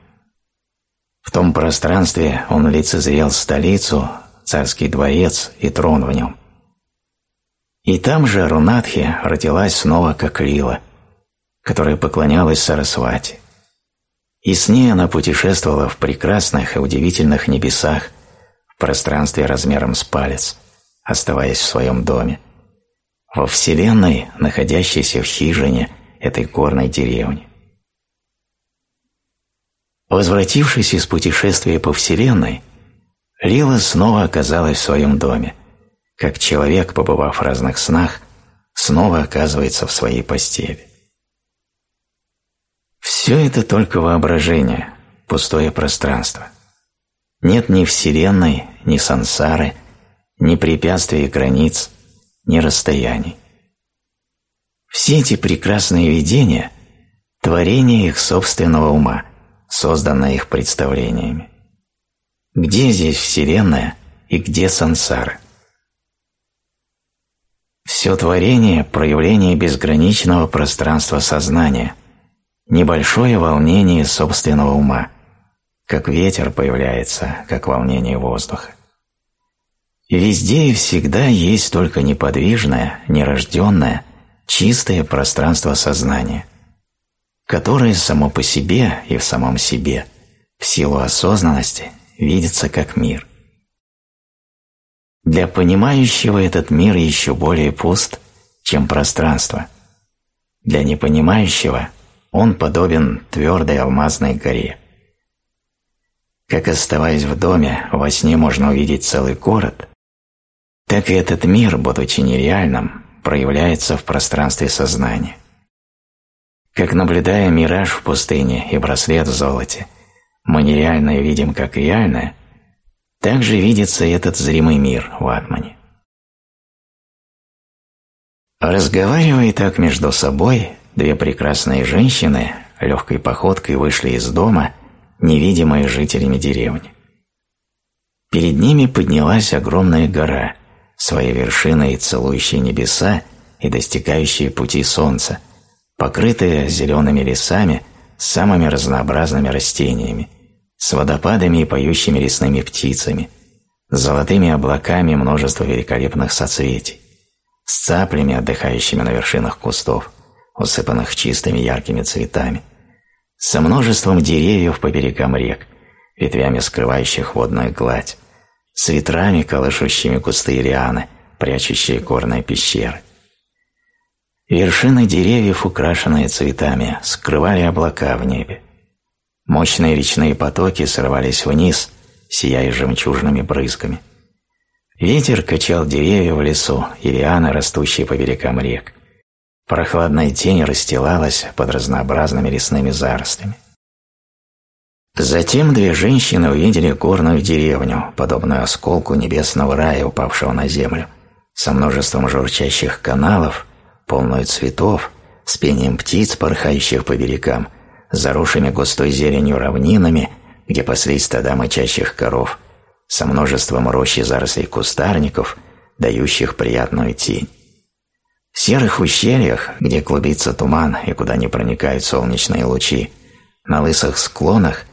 В том пространстве он лицезрел столицу, царский дворец и трон в нем. И там же Рунатхи родилась снова как Лила, которая поклонялась Сарасвати. И с ней она путешествовала в прекрасных и удивительных небесах, в пространстве размером с палец, оставаясь в своем доме, во Вселенной, находящейся в хижине этой горной деревни. Возвратившись из путешествия по Вселенной, Лила снова оказалась в своем доме – как человек, побывав в разных снах, снова оказывается в своей постели. Все это только воображение, пустое пространство. Нет ни Вселенной, ни сансары, ни препятствий и границ, ни расстояний. Все эти прекрасные видения – творение их собственного ума, созданное их представлениями. Где здесь Вселенная и где сансара? Все творение – проявление безграничного пространства сознания, небольшое волнение собственного ума, как ветер появляется, как волнение воздуха. Везде и всегда есть только неподвижное, нерожденное, чистое пространство сознания, которое само по себе и в самом себе, в силу осознанности, видится как мир. Для понимающего этот мир еще более пуст, чем пространство. Для непонимающего он подобен твердой алмазной горе. Как оставаясь в доме, во сне можно увидеть целый город, так и этот мир, будучи нереальным, проявляется в пространстве сознания. Как наблюдая мираж в пустыне и браслет в золоте, мы нереальное видим как реальное – также видится этот зримый мир в Атмане. Разговаривая так между собой, две прекрасные женщины легкой походкой вышли из дома, невидимые жителями деревни. Перед ними поднялась огромная гора, своей вершиной целующая небеса и достигающая пути солнца, покрытая зелеными лесами с самыми разнообразными растениями – с водопадами и поющими лесными птицами, с золотыми облаками множества великолепных соцветий, с цаплями, отдыхающими на вершинах кустов, усыпанных чистыми яркими цветами, со множеством деревьев по берегам рек, ветвями скрывающих водную гладь, с ветрами, колышущими кусты и лианы, прячущие горные пещеры. Вершины деревьев, украшенные цветами, скрывали облака в небе. Мощные речные потоки срывались вниз, сияя жемчужными брызгами. Ветер качал деревья в лесу и лианы, растущие по берегам рек. Прохладная тень расстилалась под разнообразными лесными зарослями. Затем две женщины увидели горную деревню, подобную осколку небесного рая, упавшего на землю, со множеством журчащих каналов, полную цветов, с пением птиц, порхающих по берегам – заросшими густой зеленью равнинами, где паслись стада мочащих коров, со множеством рощ и зарослей кустарников, дающих приятную тень. В серых ущельях, где клубится туман и куда не проникают солнечные лучи, на лысых склонах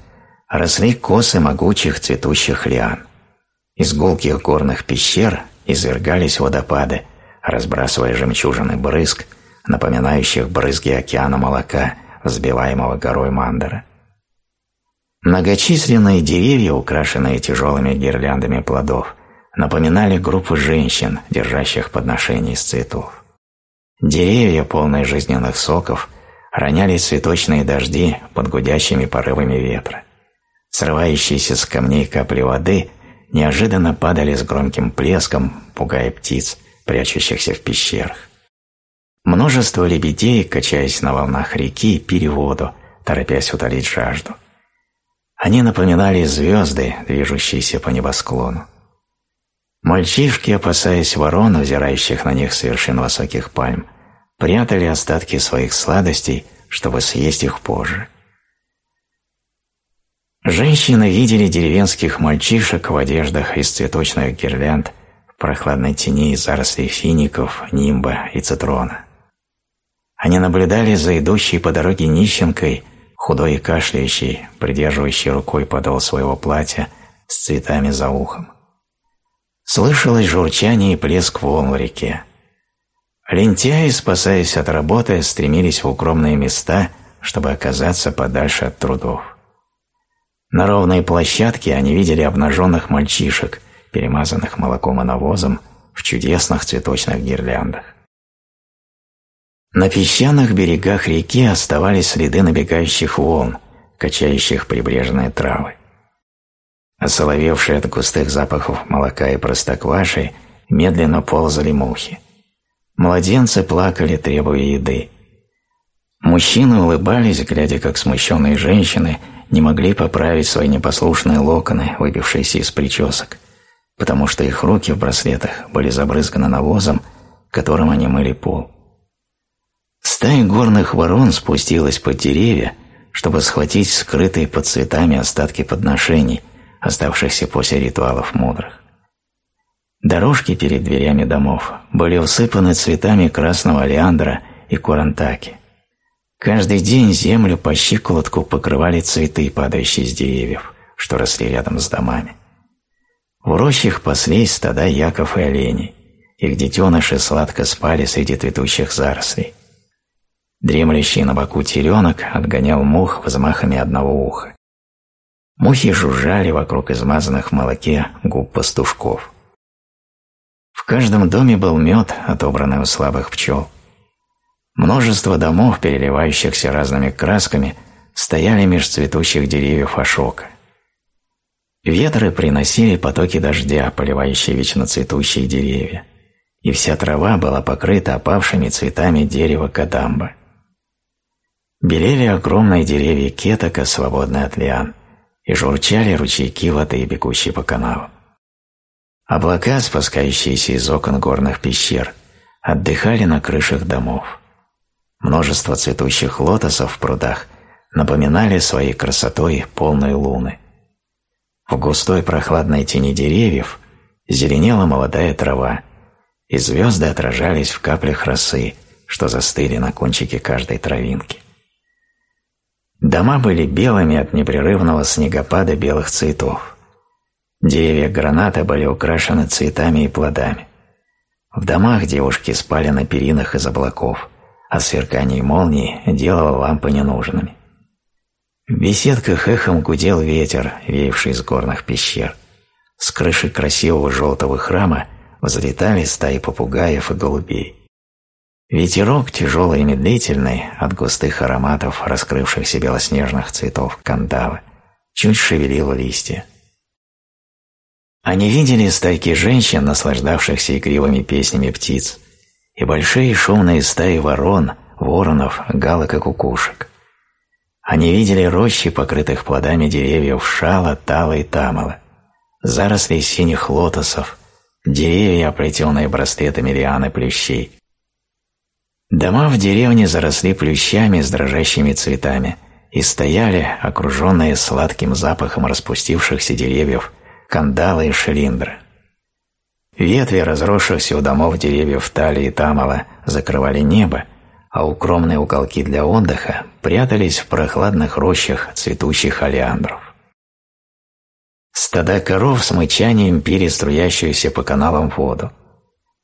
росли косы могучих цветущих лиан. Из гулких горных пещер извергались водопады, разбрасывая жемчужины брызг, напоминающих брызги океана молока – взбиваемого горой мандара. Многочисленные деревья, украшенные тяжелыми гирляндами плодов, напоминали группу женщин, держащих подношения из цветов. Деревья, полные жизненных соков, роняли цветочные дожди под гудящими порывами ветра. Срывающиеся с камней капли воды неожиданно падали с громким плеском, пугая птиц, прячущихся в пещерах. Множество лебедей, качаясь на волнах реки, пили воду, торопясь утолить жажду. Они напоминали звезды, движущиеся по небосклону. Мальчишки, опасаясь ворон, взирающих на них с вершин высоких пальм, прятали остатки своих сладостей, чтобы съесть их позже. Женщины видели деревенских мальчишек в одеждах из цветочных гирлянд в прохладной тени из зарослей фиников, нимба и цитрона. Они наблюдали за идущей по дороге нищенкой, худой и кашляющей, придерживающей рукой подол своего платья с цветами за ухом. Слышалось журчание и плеск волн в реке. Лентяи, спасаясь от работы, стремились в укромные места, чтобы оказаться подальше от трудов. На ровной площадке они видели обнаженных мальчишек, перемазанных молоком и навозом, в чудесных цветочных гирляндах. На песчаных берегах реки оставались следы набегающих волн, качающих прибрежные травы. Осоловевшие от густых запахов молока и простокваши, медленно ползали мухи. Младенцы плакали, требуя еды. Мужчины улыбались, глядя, как смущенные женщины не могли поправить свои непослушные локоны, выбившиеся из причесок, потому что их руки в браслетах были забрызганы навозом, которым они мыли пол. Стая горных ворон спустилась под деревья, чтобы схватить скрытые под цветами остатки подношений, оставшихся после ритуалов мудрых. Дорожки перед дверями домов были усыпаны цветами красного леандра и курантаки. Каждый день землю по щиколотку покрывали цветы, падающие с деревьев, что росли рядом с домами. В рощах паслись стада яков и оленей, их детеныши сладко спали среди цветущих зарослей. Дремлющий на боку теленок отгонял мух взмахами одного уха. Мухи жужжали вокруг измазанных в молоке губ пастушков. В каждом доме был мед, отобранный у слабых пчел. Множество домов, переливающихся разными красками, стояли меж цветущих деревьев ашока. Ветры приносили потоки дождя, поливающие вечно цветущие деревья, и вся трава была покрыта опавшими цветами дерева кадамба. Белели огромные деревья кетока, свободные от лиан, и журчали ручейки воды, бегущие по канавам. Облака, спускающиеся из окон горных пещер, отдыхали на крышах домов. Множество цветущих лотосов в прудах напоминали своей красотой полные луны. В густой прохладной тени деревьев зеленела молодая трава, и звезды отражались в каплях росы, что застыли на кончике каждой травинки. Дома были белыми от непрерывного снегопада белых цветов. Деревья граната были украшены цветами и плодами. В домах девушки спали на перинах из облаков – а сверкание молнии делало лампы ненужными. В беседках эхом гудел ветер, веявший из горных пещер. С крыши красивого желтого храма взлетали стаи попугаев и голубей. Ветерок, тяжелый и медлительный, от густых ароматов раскрывшихся белоснежных цветов кандалы, чуть шевелил листья. Они видели стайки женщин, наслаждавшихся игривыми песнями птиц, и большие шумные стаи ворон, воронов, галок и кукушек. Они видели рощи, покрытых плодами деревьев шала, тала и тамала, заросли синих лотосов, деревья, оплетенные браслетами лианы плющей. Дома в деревне заросли плющами с дрожащими цветами и стояли, окруженные сладким запахом распустившихся деревьев, кандалы и шелиндры. Ветви разросшихся у домов деревьев Тали и Тамала закрывали небо, а укромные уголки для отдыха прятались в прохладных рощах цветущих олеандров. Стада коров с мычанием пили струящуюся по каналам воду.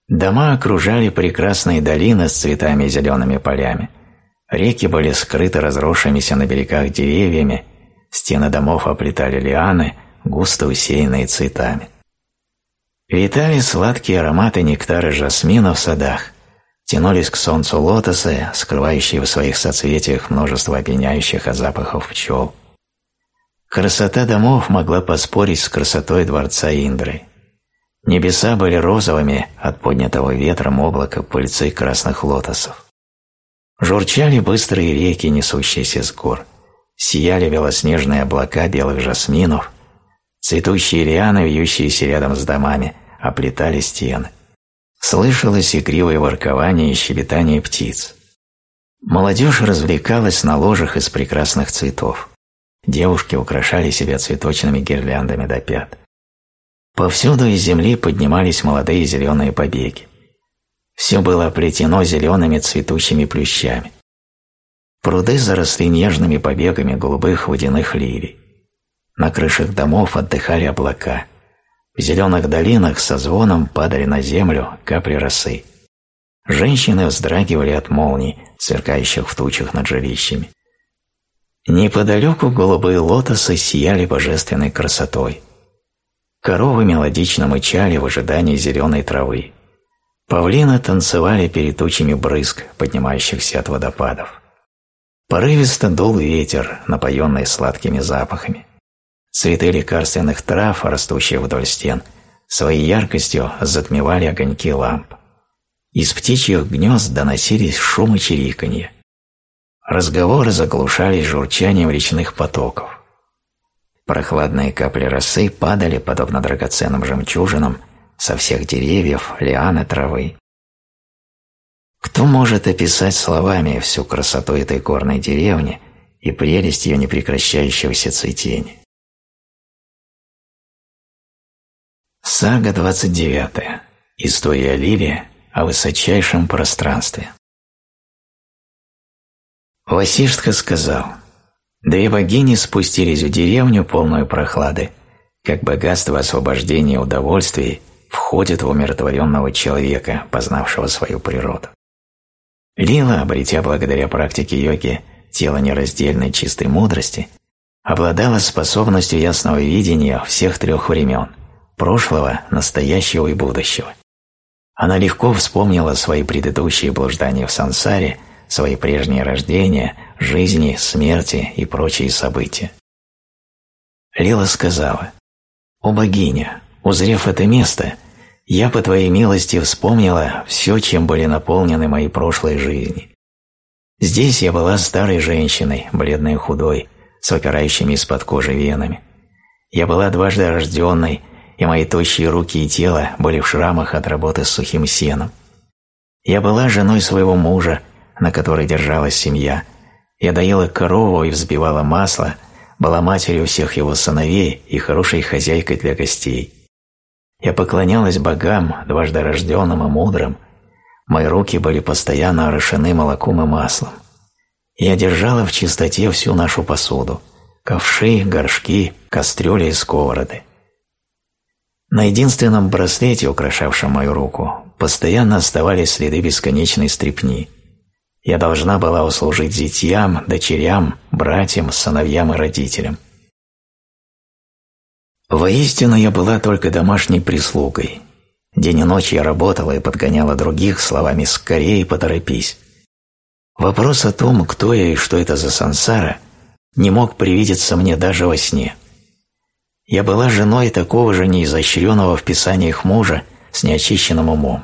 Дома окружали прекрасные долины с цветами и зелеными полями. Реки были скрыты разросшимися на берегах деревьями, стены домов оплетали лианы, густо усеянные цветами. Витали сладкие ароматы нектара жасмина в садах, Тянулись к солнцу лотосы, скрывающие в своих соцветиях множество опьяняющих от запахов пчел. Красота домов могла поспорить с красотой дворца Индры. Небеса были розовыми от поднятого ветром облака пыльцы красных лотосов. Журчали быстрые реки, несущиеся с гор. Сияли белоснежные облака белых жасминов. Цветущие лианы, вьющиеся рядом с домами, оплетали стены. Слышалось игривое воркование и щебетание птиц. Молодежь развлекалась на ложах из прекрасных цветов. Девушки украшали себя цветочными гирляндами до пят. Повсюду из земли поднимались молодые зеленые побеги. Все было оплетено зелеными цветущими плющами. Пруды заросли нежными побегами голубых водяных лилий. На крышах домов отдыхали облака. В зеленых долинах со звоном падали на землю капли росы. Женщины вздрагивали от молний, сверкающих в тучах над жилищами. Неподалеку голубые лотосы сияли божественной красотой. Коровы мелодично мычали в ожидании зеленой травы. Павлины танцевали перед тучами брызг, поднимающихся от водопадов. Порывисто дул ветер, напоенный сладкими запахами. Цветы лекарственных трав, растущие вдоль стен, своей яркостью затмевали огоньки ламп. Из птичьих гнезд доносились шум и чириканье. Разговоры заглушались журчанием речных потоков. Прохладные капли росы падали, подобно драгоценным жемчужинам, со всех деревьев, лиан и травы. Кто может описать словами всю красоту этой горной деревни и прелесть ее непрекращающегося цветения? Сага 29. История Лилии о высочайшем пространстве. Васиштха сказал, «Две богини спустились в деревню, полную прохлады, как богатство освобождения удовольствий входит в умиротворенного человека, познавшего свою природу. Лила, обретя благодаря практике йоги тело нераздельной чистой мудрости, обладала способностью ясного видения всех трех времен – прошлого, настоящего и будущего. Она легко вспомнила свои предыдущие блуждания в сансаре, свои прежние рождения, жизни, смерти и прочие события. Лила сказала, «О богиня, узрев это место, я по твоей милости вспомнила все, чем были наполнены мои прошлые жизни. Здесь я была старой женщиной, бледной и худой, с выпирающими из-под кожи венами. Я была дважды рожденной, и мои тощие руки и тело были в шрамах от работы с сухим сеном. Я была женой своего мужа, на которой держалась семья. Я доила корову и взбивала масло, была матерью всех его сыновей и хорошей хозяйкой для гостей. Я поклонялась богам, дважды рожденным и мудрым. Мои руки были постоянно орошены молоком и маслом. Я держала в чистоте всю нашу посуду – ковши, горшки, кастрюли и сковороды. На единственном браслете, украшавшем мою руку, постоянно оставались следы бесконечной стрепни. Я должна была услужить зятьям, дочерям, братьям, сыновьям и родителям. Воистину я была только домашней прислугой. День и ночь я работала и подгоняла других словами «скорее поторопись». Вопрос о том, кто я и что это за сансара, не мог привидеться мне даже во сне – я была женой такого же неизощренного в писаниях мужа с неочищенным умом.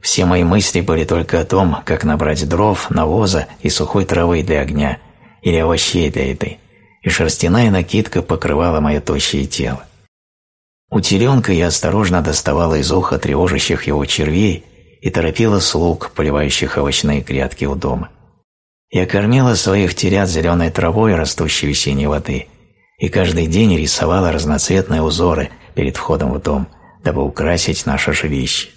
Все мои мысли были только о том, как набрать дров, навоза и сухой травы для огня или овощей для еды, и шерстяная накидка покрывала мое тощее тело. У теленка я осторожно доставала из уха тревожащих его червей и торопила слуг, поливающих овощные грядки у дома. Я кормила своих телят зеленой травой, растущей в синей воды, и каждый день рисовала разноцветные узоры перед входом в дом, дабы украсить наше жилище.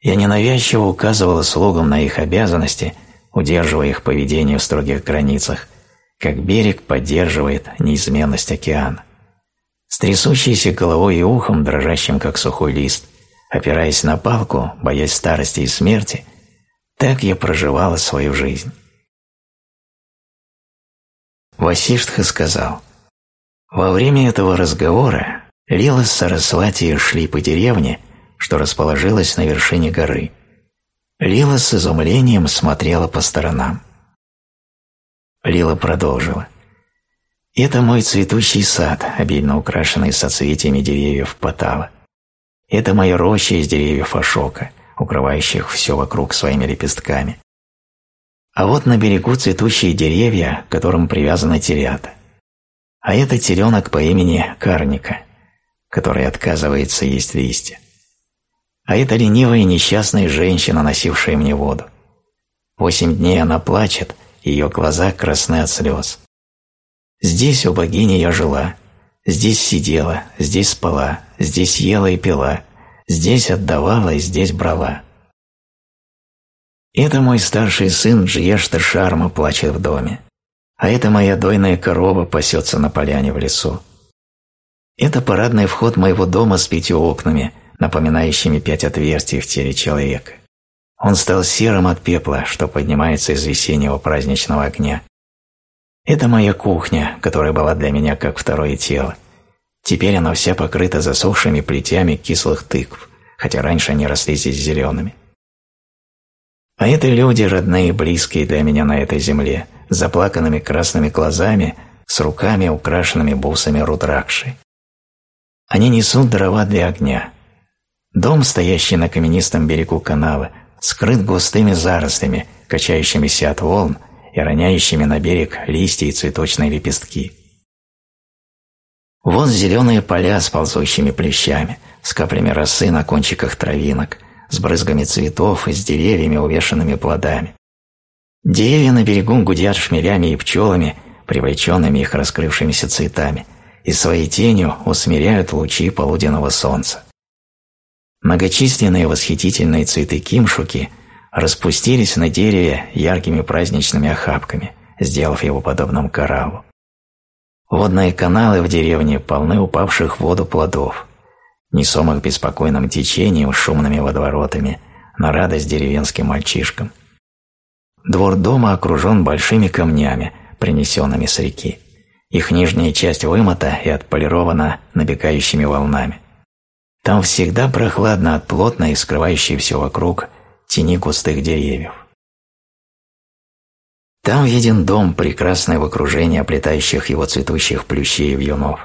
Я ненавязчиво указывала слугам на их обязанности, удерживая их поведение в строгих границах, как берег поддерживает неизменность океана. С трясущейся головой и ухом, дрожащим как сухой лист, опираясь на палку, боясь старости и смерти, так я проживала свою жизнь. Васиштха сказал – во время этого разговора Лила с Сарасвати шли по деревне, что расположилась на вершине горы. Лила с изумлением смотрела по сторонам. Лила продолжила. «Это мой цветущий сад, обильно украшенный соцветиями деревьев Патала. Это моя роща из деревьев Ашока, укрывающих все вокруг своими лепестками. А вот на берегу цветущие деревья, к которым привязаны телята. А это теленок по имени Карника, который отказывается есть листья. А это ленивая и несчастная женщина, носившая мне воду. Восемь дней она плачет, ее глаза красны от слез. Здесь у богини я жила, здесь сидела, здесь спала, здесь ела и пила, здесь отдавала и здесь брала. Это мой старший сын Джиешта Шарма плачет в доме, а это моя дойная корова пасется на поляне в лесу. Это парадный вход моего дома с пятью окнами, напоминающими пять отверстий в теле человека. Он стал серым от пепла, что поднимается из весеннего праздничного огня. Это моя кухня, которая была для меня как второе тело. Теперь она вся покрыта засохшими плетями кислых тыкв, хотя раньше они росли здесь зелеными. А это люди, родные и близкие для меня на этой земле, заплаканными красными глазами, с руками, украшенными бусами рудракши. Они несут дрова для огня. Дом, стоящий на каменистом берегу канавы, скрыт густыми зарослями, качающимися от волн и роняющими на берег листья и цветочные лепестки. Вот зеленые поля с ползущими плещами, с каплями росы на кончиках травинок, с брызгами цветов и с деревьями, увешанными плодами. Деревья на берегу гудят шмелями и пчелами, привлеченными их раскрывшимися цветами, и своей тенью усмиряют лучи полуденного солнца. Многочисленные восхитительные цветы кимшуки распустились на дереве яркими праздничными охапками, сделав его подобным кораллу. Водные каналы в деревне полны упавших в воду плодов, несомых беспокойным течением шумными водоворотами на радость деревенским мальчишкам. Двор дома окружен большими камнями, принесенными с реки. Их нижняя часть вымыта и отполирована набегающими волнами. Там всегда прохладно от плотной и скрывающей все вокруг тени густых деревьев. Там виден дом, прекрасный в окружении оплетающих его цветущих плющей и вьюнов,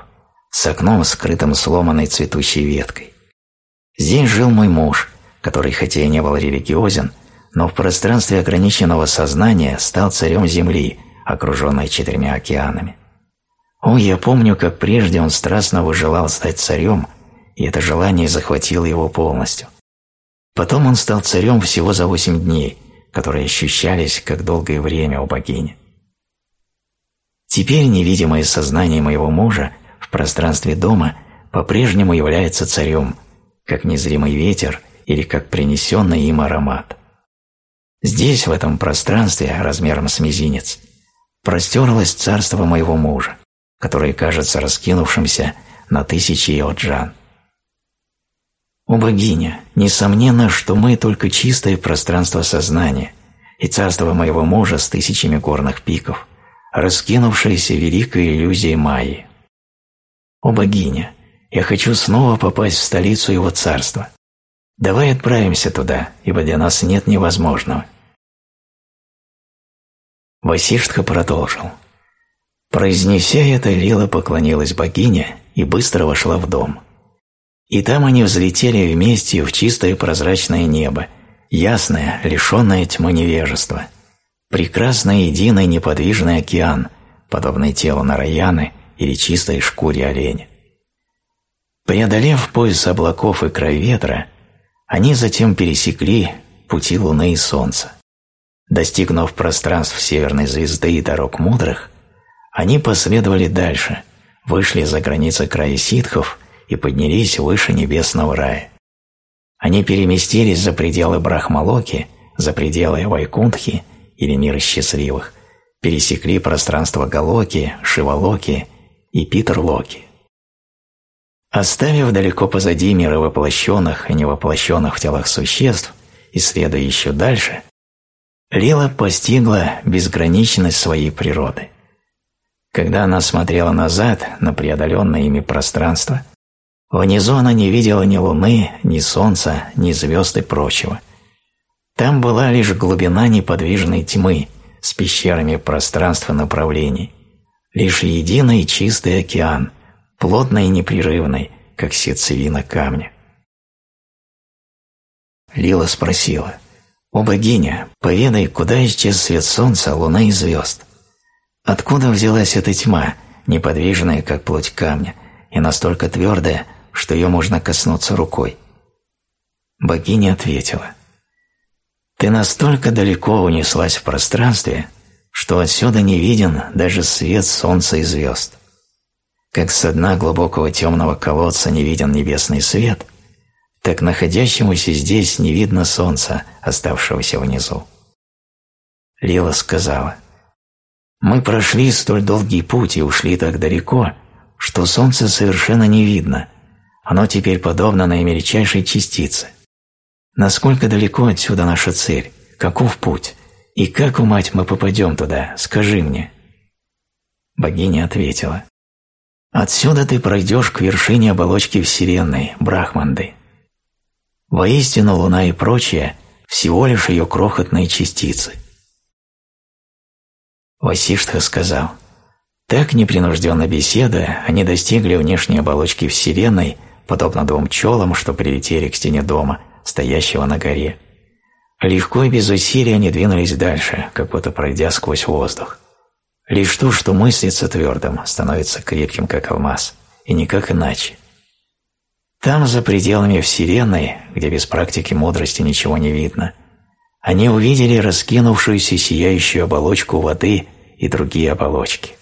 с окном, скрытым сломанной цветущей веткой. Здесь жил мой муж, который хотя и не был религиозен, но в пространстве ограниченного сознания стал царем земли, окруженной четырьмя океанами. О, я помню, как прежде он страстно выжелал стать царем – и это желание захватило его полностью. Потом он стал царем всего за восемь дней, которые ощущались как долгое время у богини. Теперь невидимое сознание моего мужа в пространстве дома по-прежнему является царем, как незримый ветер или как принесенный им аромат. Здесь, в этом пространстве, размером с мизинец, простерлось царство моего мужа, которое кажется раскинувшимся на тысячи йоджан. О богиня, несомненно, что мы только чистое пространство сознания и царство моего мужа с тысячами горных пиков, раскинувшееся великой иллюзией Майи. О богиня, я хочу снова попасть в столицу его царства. Давай отправимся туда, ибо для нас нет невозможного. Васиштха продолжил. Произнеся это, Лила поклонилась богине и быстро вошла в дом. И там они взлетели вместе в чистое прозрачное небо, ясное, лишенное тьмы невежества. Прекрасный единый неподвижный океан, подобный телу Нараяны или чистой шкуре оленя. Преодолев пояс облаков и край ветра, они затем пересекли пути Луны и Солнца. Достигнув пространств Северной Звезды и дорог мудрых, они последовали дальше, вышли за границы края ситхов и поднялись выше небесного рая. Они переместились за пределы Брахмалоки, за пределы Вайкунтхи или мира счастливых, пересекли пространство Галоки, Шивалоки и Питерлоки. Оставив далеко позади мира воплощенных и невоплощенных в телах существ, исследуя еще дальше, Лила постигла безграничность своей природы. Когда она смотрела назад на преодоленное ими пространство, Внизу она не видела ни луны, ни солнца, ни звезд и прочего. Там была лишь глубина неподвижной тьмы с пещерами пространства направлений, лишь единый чистый океан, плотный и непрерывный, как сердцевина камня. Лила спросила, «О богиня, поведай, куда исчез свет солнца, луны и звезд? Откуда взялась эта тьма, неподвижная, как плоть камня, и настолько твердая, что ее можно коснуться рукой?» Богиня ответила, «Ты настолько далеко унеслась в пространстве, что отсюда не виден даже свет солнца и звезд. Как со дна глубокого темного колодца не виден небесный свет – так находящемуся здесь не видно солнца, оставшегося внизу. Лила сказала, «Мы прошли столь долгий путь и ушли так далеко, что солнце совершенно не видно. Оно теперь подобно наимельчайшей частице. Насколько далеко отсюда наша цель? Каков путь? И как, умать, мы попадем туда? Скажи мне». Богиня ответила, «Отсюда ты пройдешь к вершине оболочки Вселенной, Брахманды. Воистину Луна и прочее – всего лишь ее крохотные частицы. Васиштха сказал, так непринужденно беседуя, они достигли внешней оболочки Вселенной, подобно двум пчелам, что прилетели к стене дома, стоящего на горе. Легко и без усилий они двинулись дальше, как будто пройдя сквозь воздух. Лишь то, что мыслится твердым, становится крепким, как алмаз, и никак иначе – там, за пределами Вселенной, где без практики мудрости ничего не видно, они увидели раскинувшуюся сияющую оболочку воды и другие оболочки.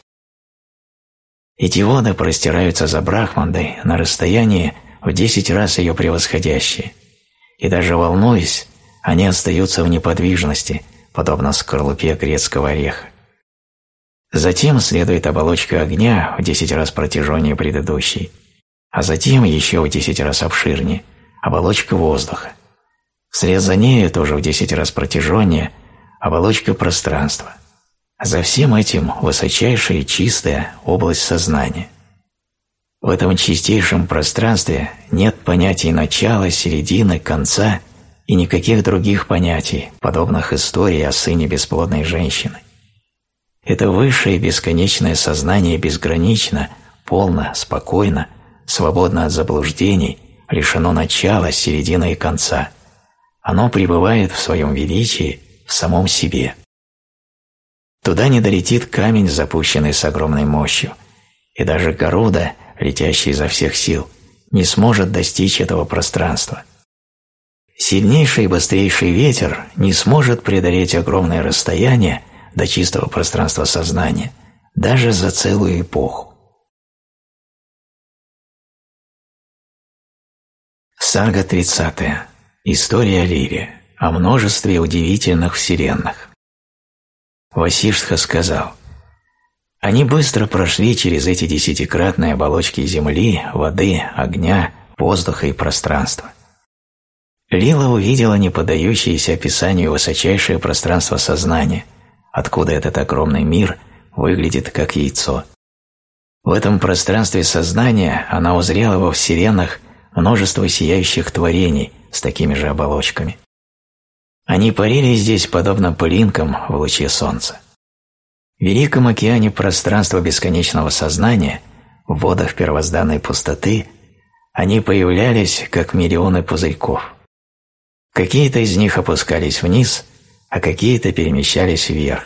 Эти воды простираются за Брахмандой на расстоянии в десять раз ее превосходящие, и даже волнуясь, они остаются в неподвижности, подобно скорлупе грецкого ореха. Затем следует оболочка огня в десять раз протяженнее предыдущей – а затем еще в десять раз обширнее оболочка воздуха. Вслед за нею тоже в десять раз протяженнее оболочка пространства. За всем этим высочайшая чистая область сознания. В этом чистейшем пространстве нет понятий начала, середины, конца и никаких других понятий, подобных истории о сыне бесплодной женщины. Это высшее бесконечное сознание безгранично, полно, спокойно, свободно от заблуждений, лишено начала, середины и конца. Оно пребывает в своем величии в самом себе. Туда не долетит камень, запущенный с огромной мощью, и даже Гаруда, летящий изо всех сил, не сможет достичь этого пространства. Сильнейший и быстрейший ветер не сможет преодолеть огромное расстояние до чистого пространства сознания даже за целую эпоху. Сага 30. История Лири. О множестве удивительных вселенных. Васиштха сказал, «Они быстро прошли через эти десятикратные оболочки земли, воды, огня, воздуха и пространства. Лила увидела неподдающееся описанию высочайшее пространство сознания, откуда этот огромный мир выглядит как яйцо. В этом пространстве сознания она узрела во вселенных множество сияющих творений с такими же оболочками. Они парили здесь подобно пылинкам в луче солнца. В великом океане пространства бесконечного сознания, в водах первозданной пустоты, они появлялись, как миллионы пузырьков. Какие-то из них опускались вниз, а какие-то перемещались вверх.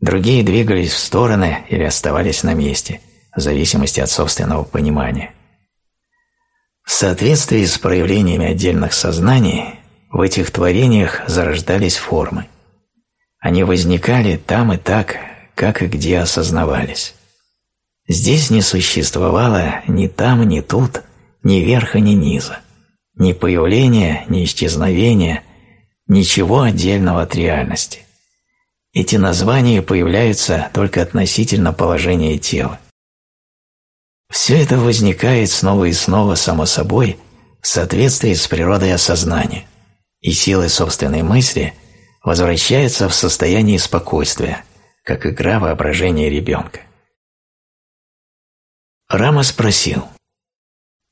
Другие двигались в стороны или оставались на месте, в зависимости от собственного понимания. В соответствии с проявлениями отдельных сознаний в этих творениях зарождались формы. Они возникали там и так, как и где осознавались. Здесь не существовало ни там, ни тут, ни верха, ни низа, ни появления, ни исчезновения, ничего отдельного от реальности. Эти названия появляются только относительно положения тела. Все это возникает снова и снова само собой в соответствии с природой осознания, и силы собственной мысли возвращаются в состояние спокойствия, как игра воображения ребенка. Рама спросил,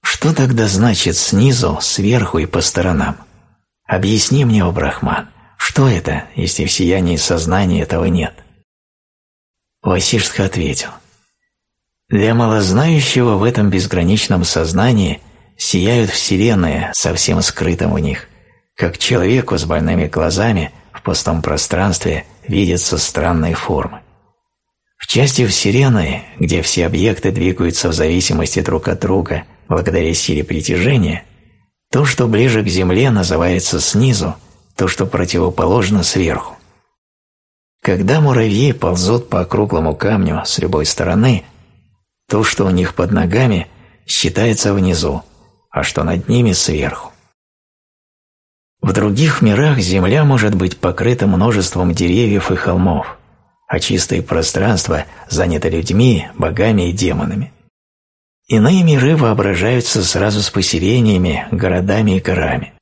«Что тогда значит снизу, сверху и по сторонам? Объясни мне, о Брахман, Что это, если в сиянии сознания этого нет? Васиштха ответил. Для малознающего в этом безграничном сознании сияют вселенные со всем скрытым в них, как человеку с больными глазами в пустом пространстве видятся странные формы. В части Вселенной, где все объекты двигаются в зависимости друг от друга благодаря силе притяжения, то, что ближе к Земле, называется снизу, то, что противоположно сверху. Когда муравьи ползут по округлому камню с любой стороны, то, что у них под ногами, считается внизу, а что над ними сверху. В других мирах Земля может быть покрыта множеством деревьев и холмов, а чистое пространство занято людьми, богами и демонами. Иные миры воображаются сразу с поселениями, городами и горами.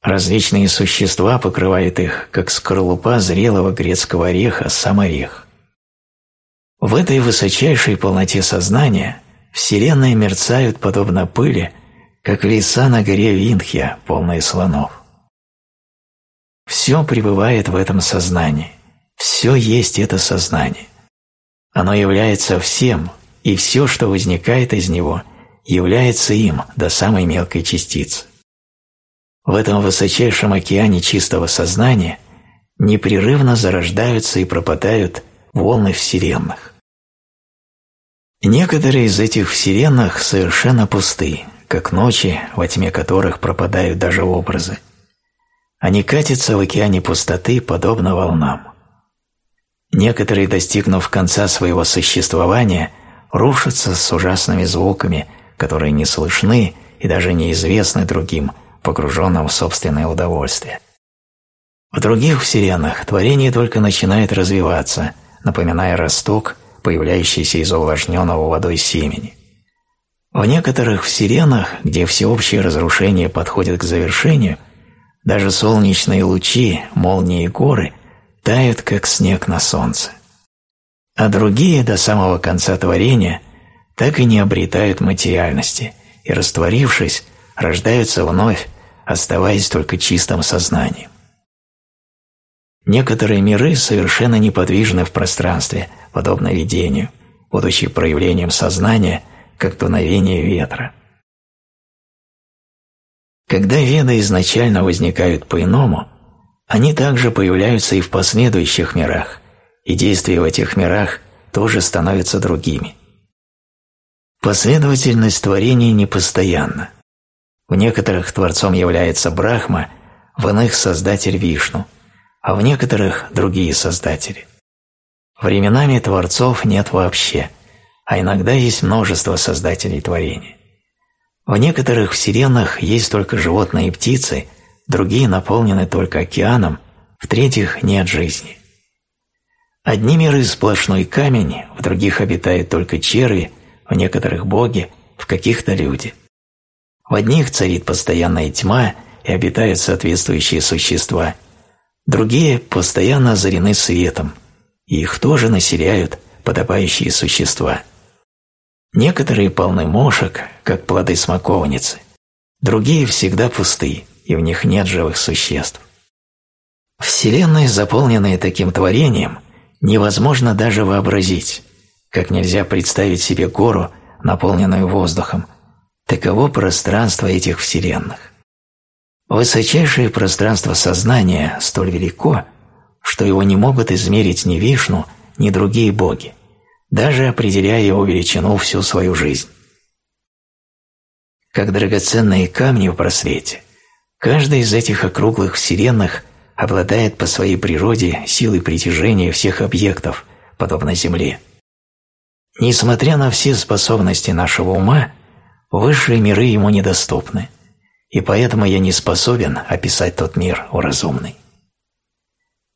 Различные существа покрывают их, как скорлупа зрелого грецкого ореха сам орех. В этой высочайшей полноте сознания вселенные мерцают подобно пыли, как леса на горе Винхья, полные слонов. Все пребывает в этом сознании. Все есть это сознание. Оно является всем, и все, что возникает из него, является им до самой мелкой частицы. В этом высочайшем океане чистого сознания непрерывно зарождаются и пропадают волны вселенных. Некоторые из этих вселенных совершенно пусты, как ночи, во тьме которых пропадают даже образы. Они катятся в океане пустоты, подобно волнам. Некоторые, достигнув конца своего существования, рушатся с ужасными звуками, которые не слышны и даже неизвестны другим, погруженным в собственное удовольствие. В других вселенных творение только начинает развиваться, напоминая росток, появляющийся из увлажненного водой семени. В некоторых вселенных, где всеобщее разрушение подходит к завершению, даже солнечные лучи, молнии и горы – тают, как снег на солнце. А другие до самого конца творения так и не обретают материальности и, растворившись, рождаются вновь, оставаясь только чистым сознанием. Некоторые миры совершенно неподвижны в пространстве, подобно видению, будучи проявлением сознания, как дуновение ветра. Когда веды изначально возникают по-иному, они также появляются и в последующих мирах, и действия в этих мирах тоже становятся другими. Последовательность творения непостоянна. В некоторых творцом является Брахма, в иных – Создатель Вишну, а в некоторых – другие создатели. Временами творцов нет вообще, а иногда есть множество создателей творения. В некоторых вселенных есть только животные и птицы, другие наполнены только океаном, в-третьих, нет жизни. Одни миры сплошной камень, в других обитают только черви, в некоторых боги, в каких-то люди. В одних царит постоянная тьма и обитают соответствующие существа, другие постоянно озарены светом, и их тоже населяют подобающие существа. Некоторые полны мошек, как плоды смоковницы, другие всегда пустые и в них нет живых существ. Вселенная, заполненная таким творением, невозможно даже вообразить, как нельзя представить себе гору, наполненную воздухом. Таково пространство этих вселенных. Высочайшее пространство сознания столь велико, что его не могут измерить ни Вишну, ни другие боги, даже определяя его величину всю свою жизнь. Как драгоценные камни в просвете, Каждая из этих округлых вселенных обладает по своей природе силой притяжения всех объектов, подобно Земле. Несмотря на все способности нашего ума, высшие миры ему недоступны, и поэтому я не способен описать тот мир уразумный.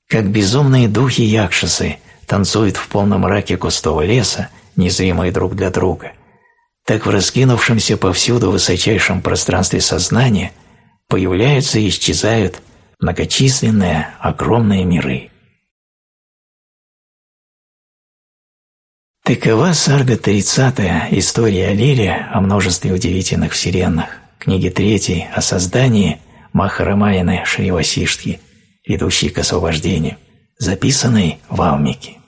Как безумные духи Якшасы танцуют в полном мраке густого леса, незримые друг для друга, так в раскинувшемся повсюду высочайшем пространстве сознания – появляются и исчезают многочисленные огромные миры. Такова сарга 30 история о Лиле, о множестве удивительных вселенных, книги 3 о создании, Махарамаяны Шри Васиштхи, ведущий к освобождению, записанный в Алмике.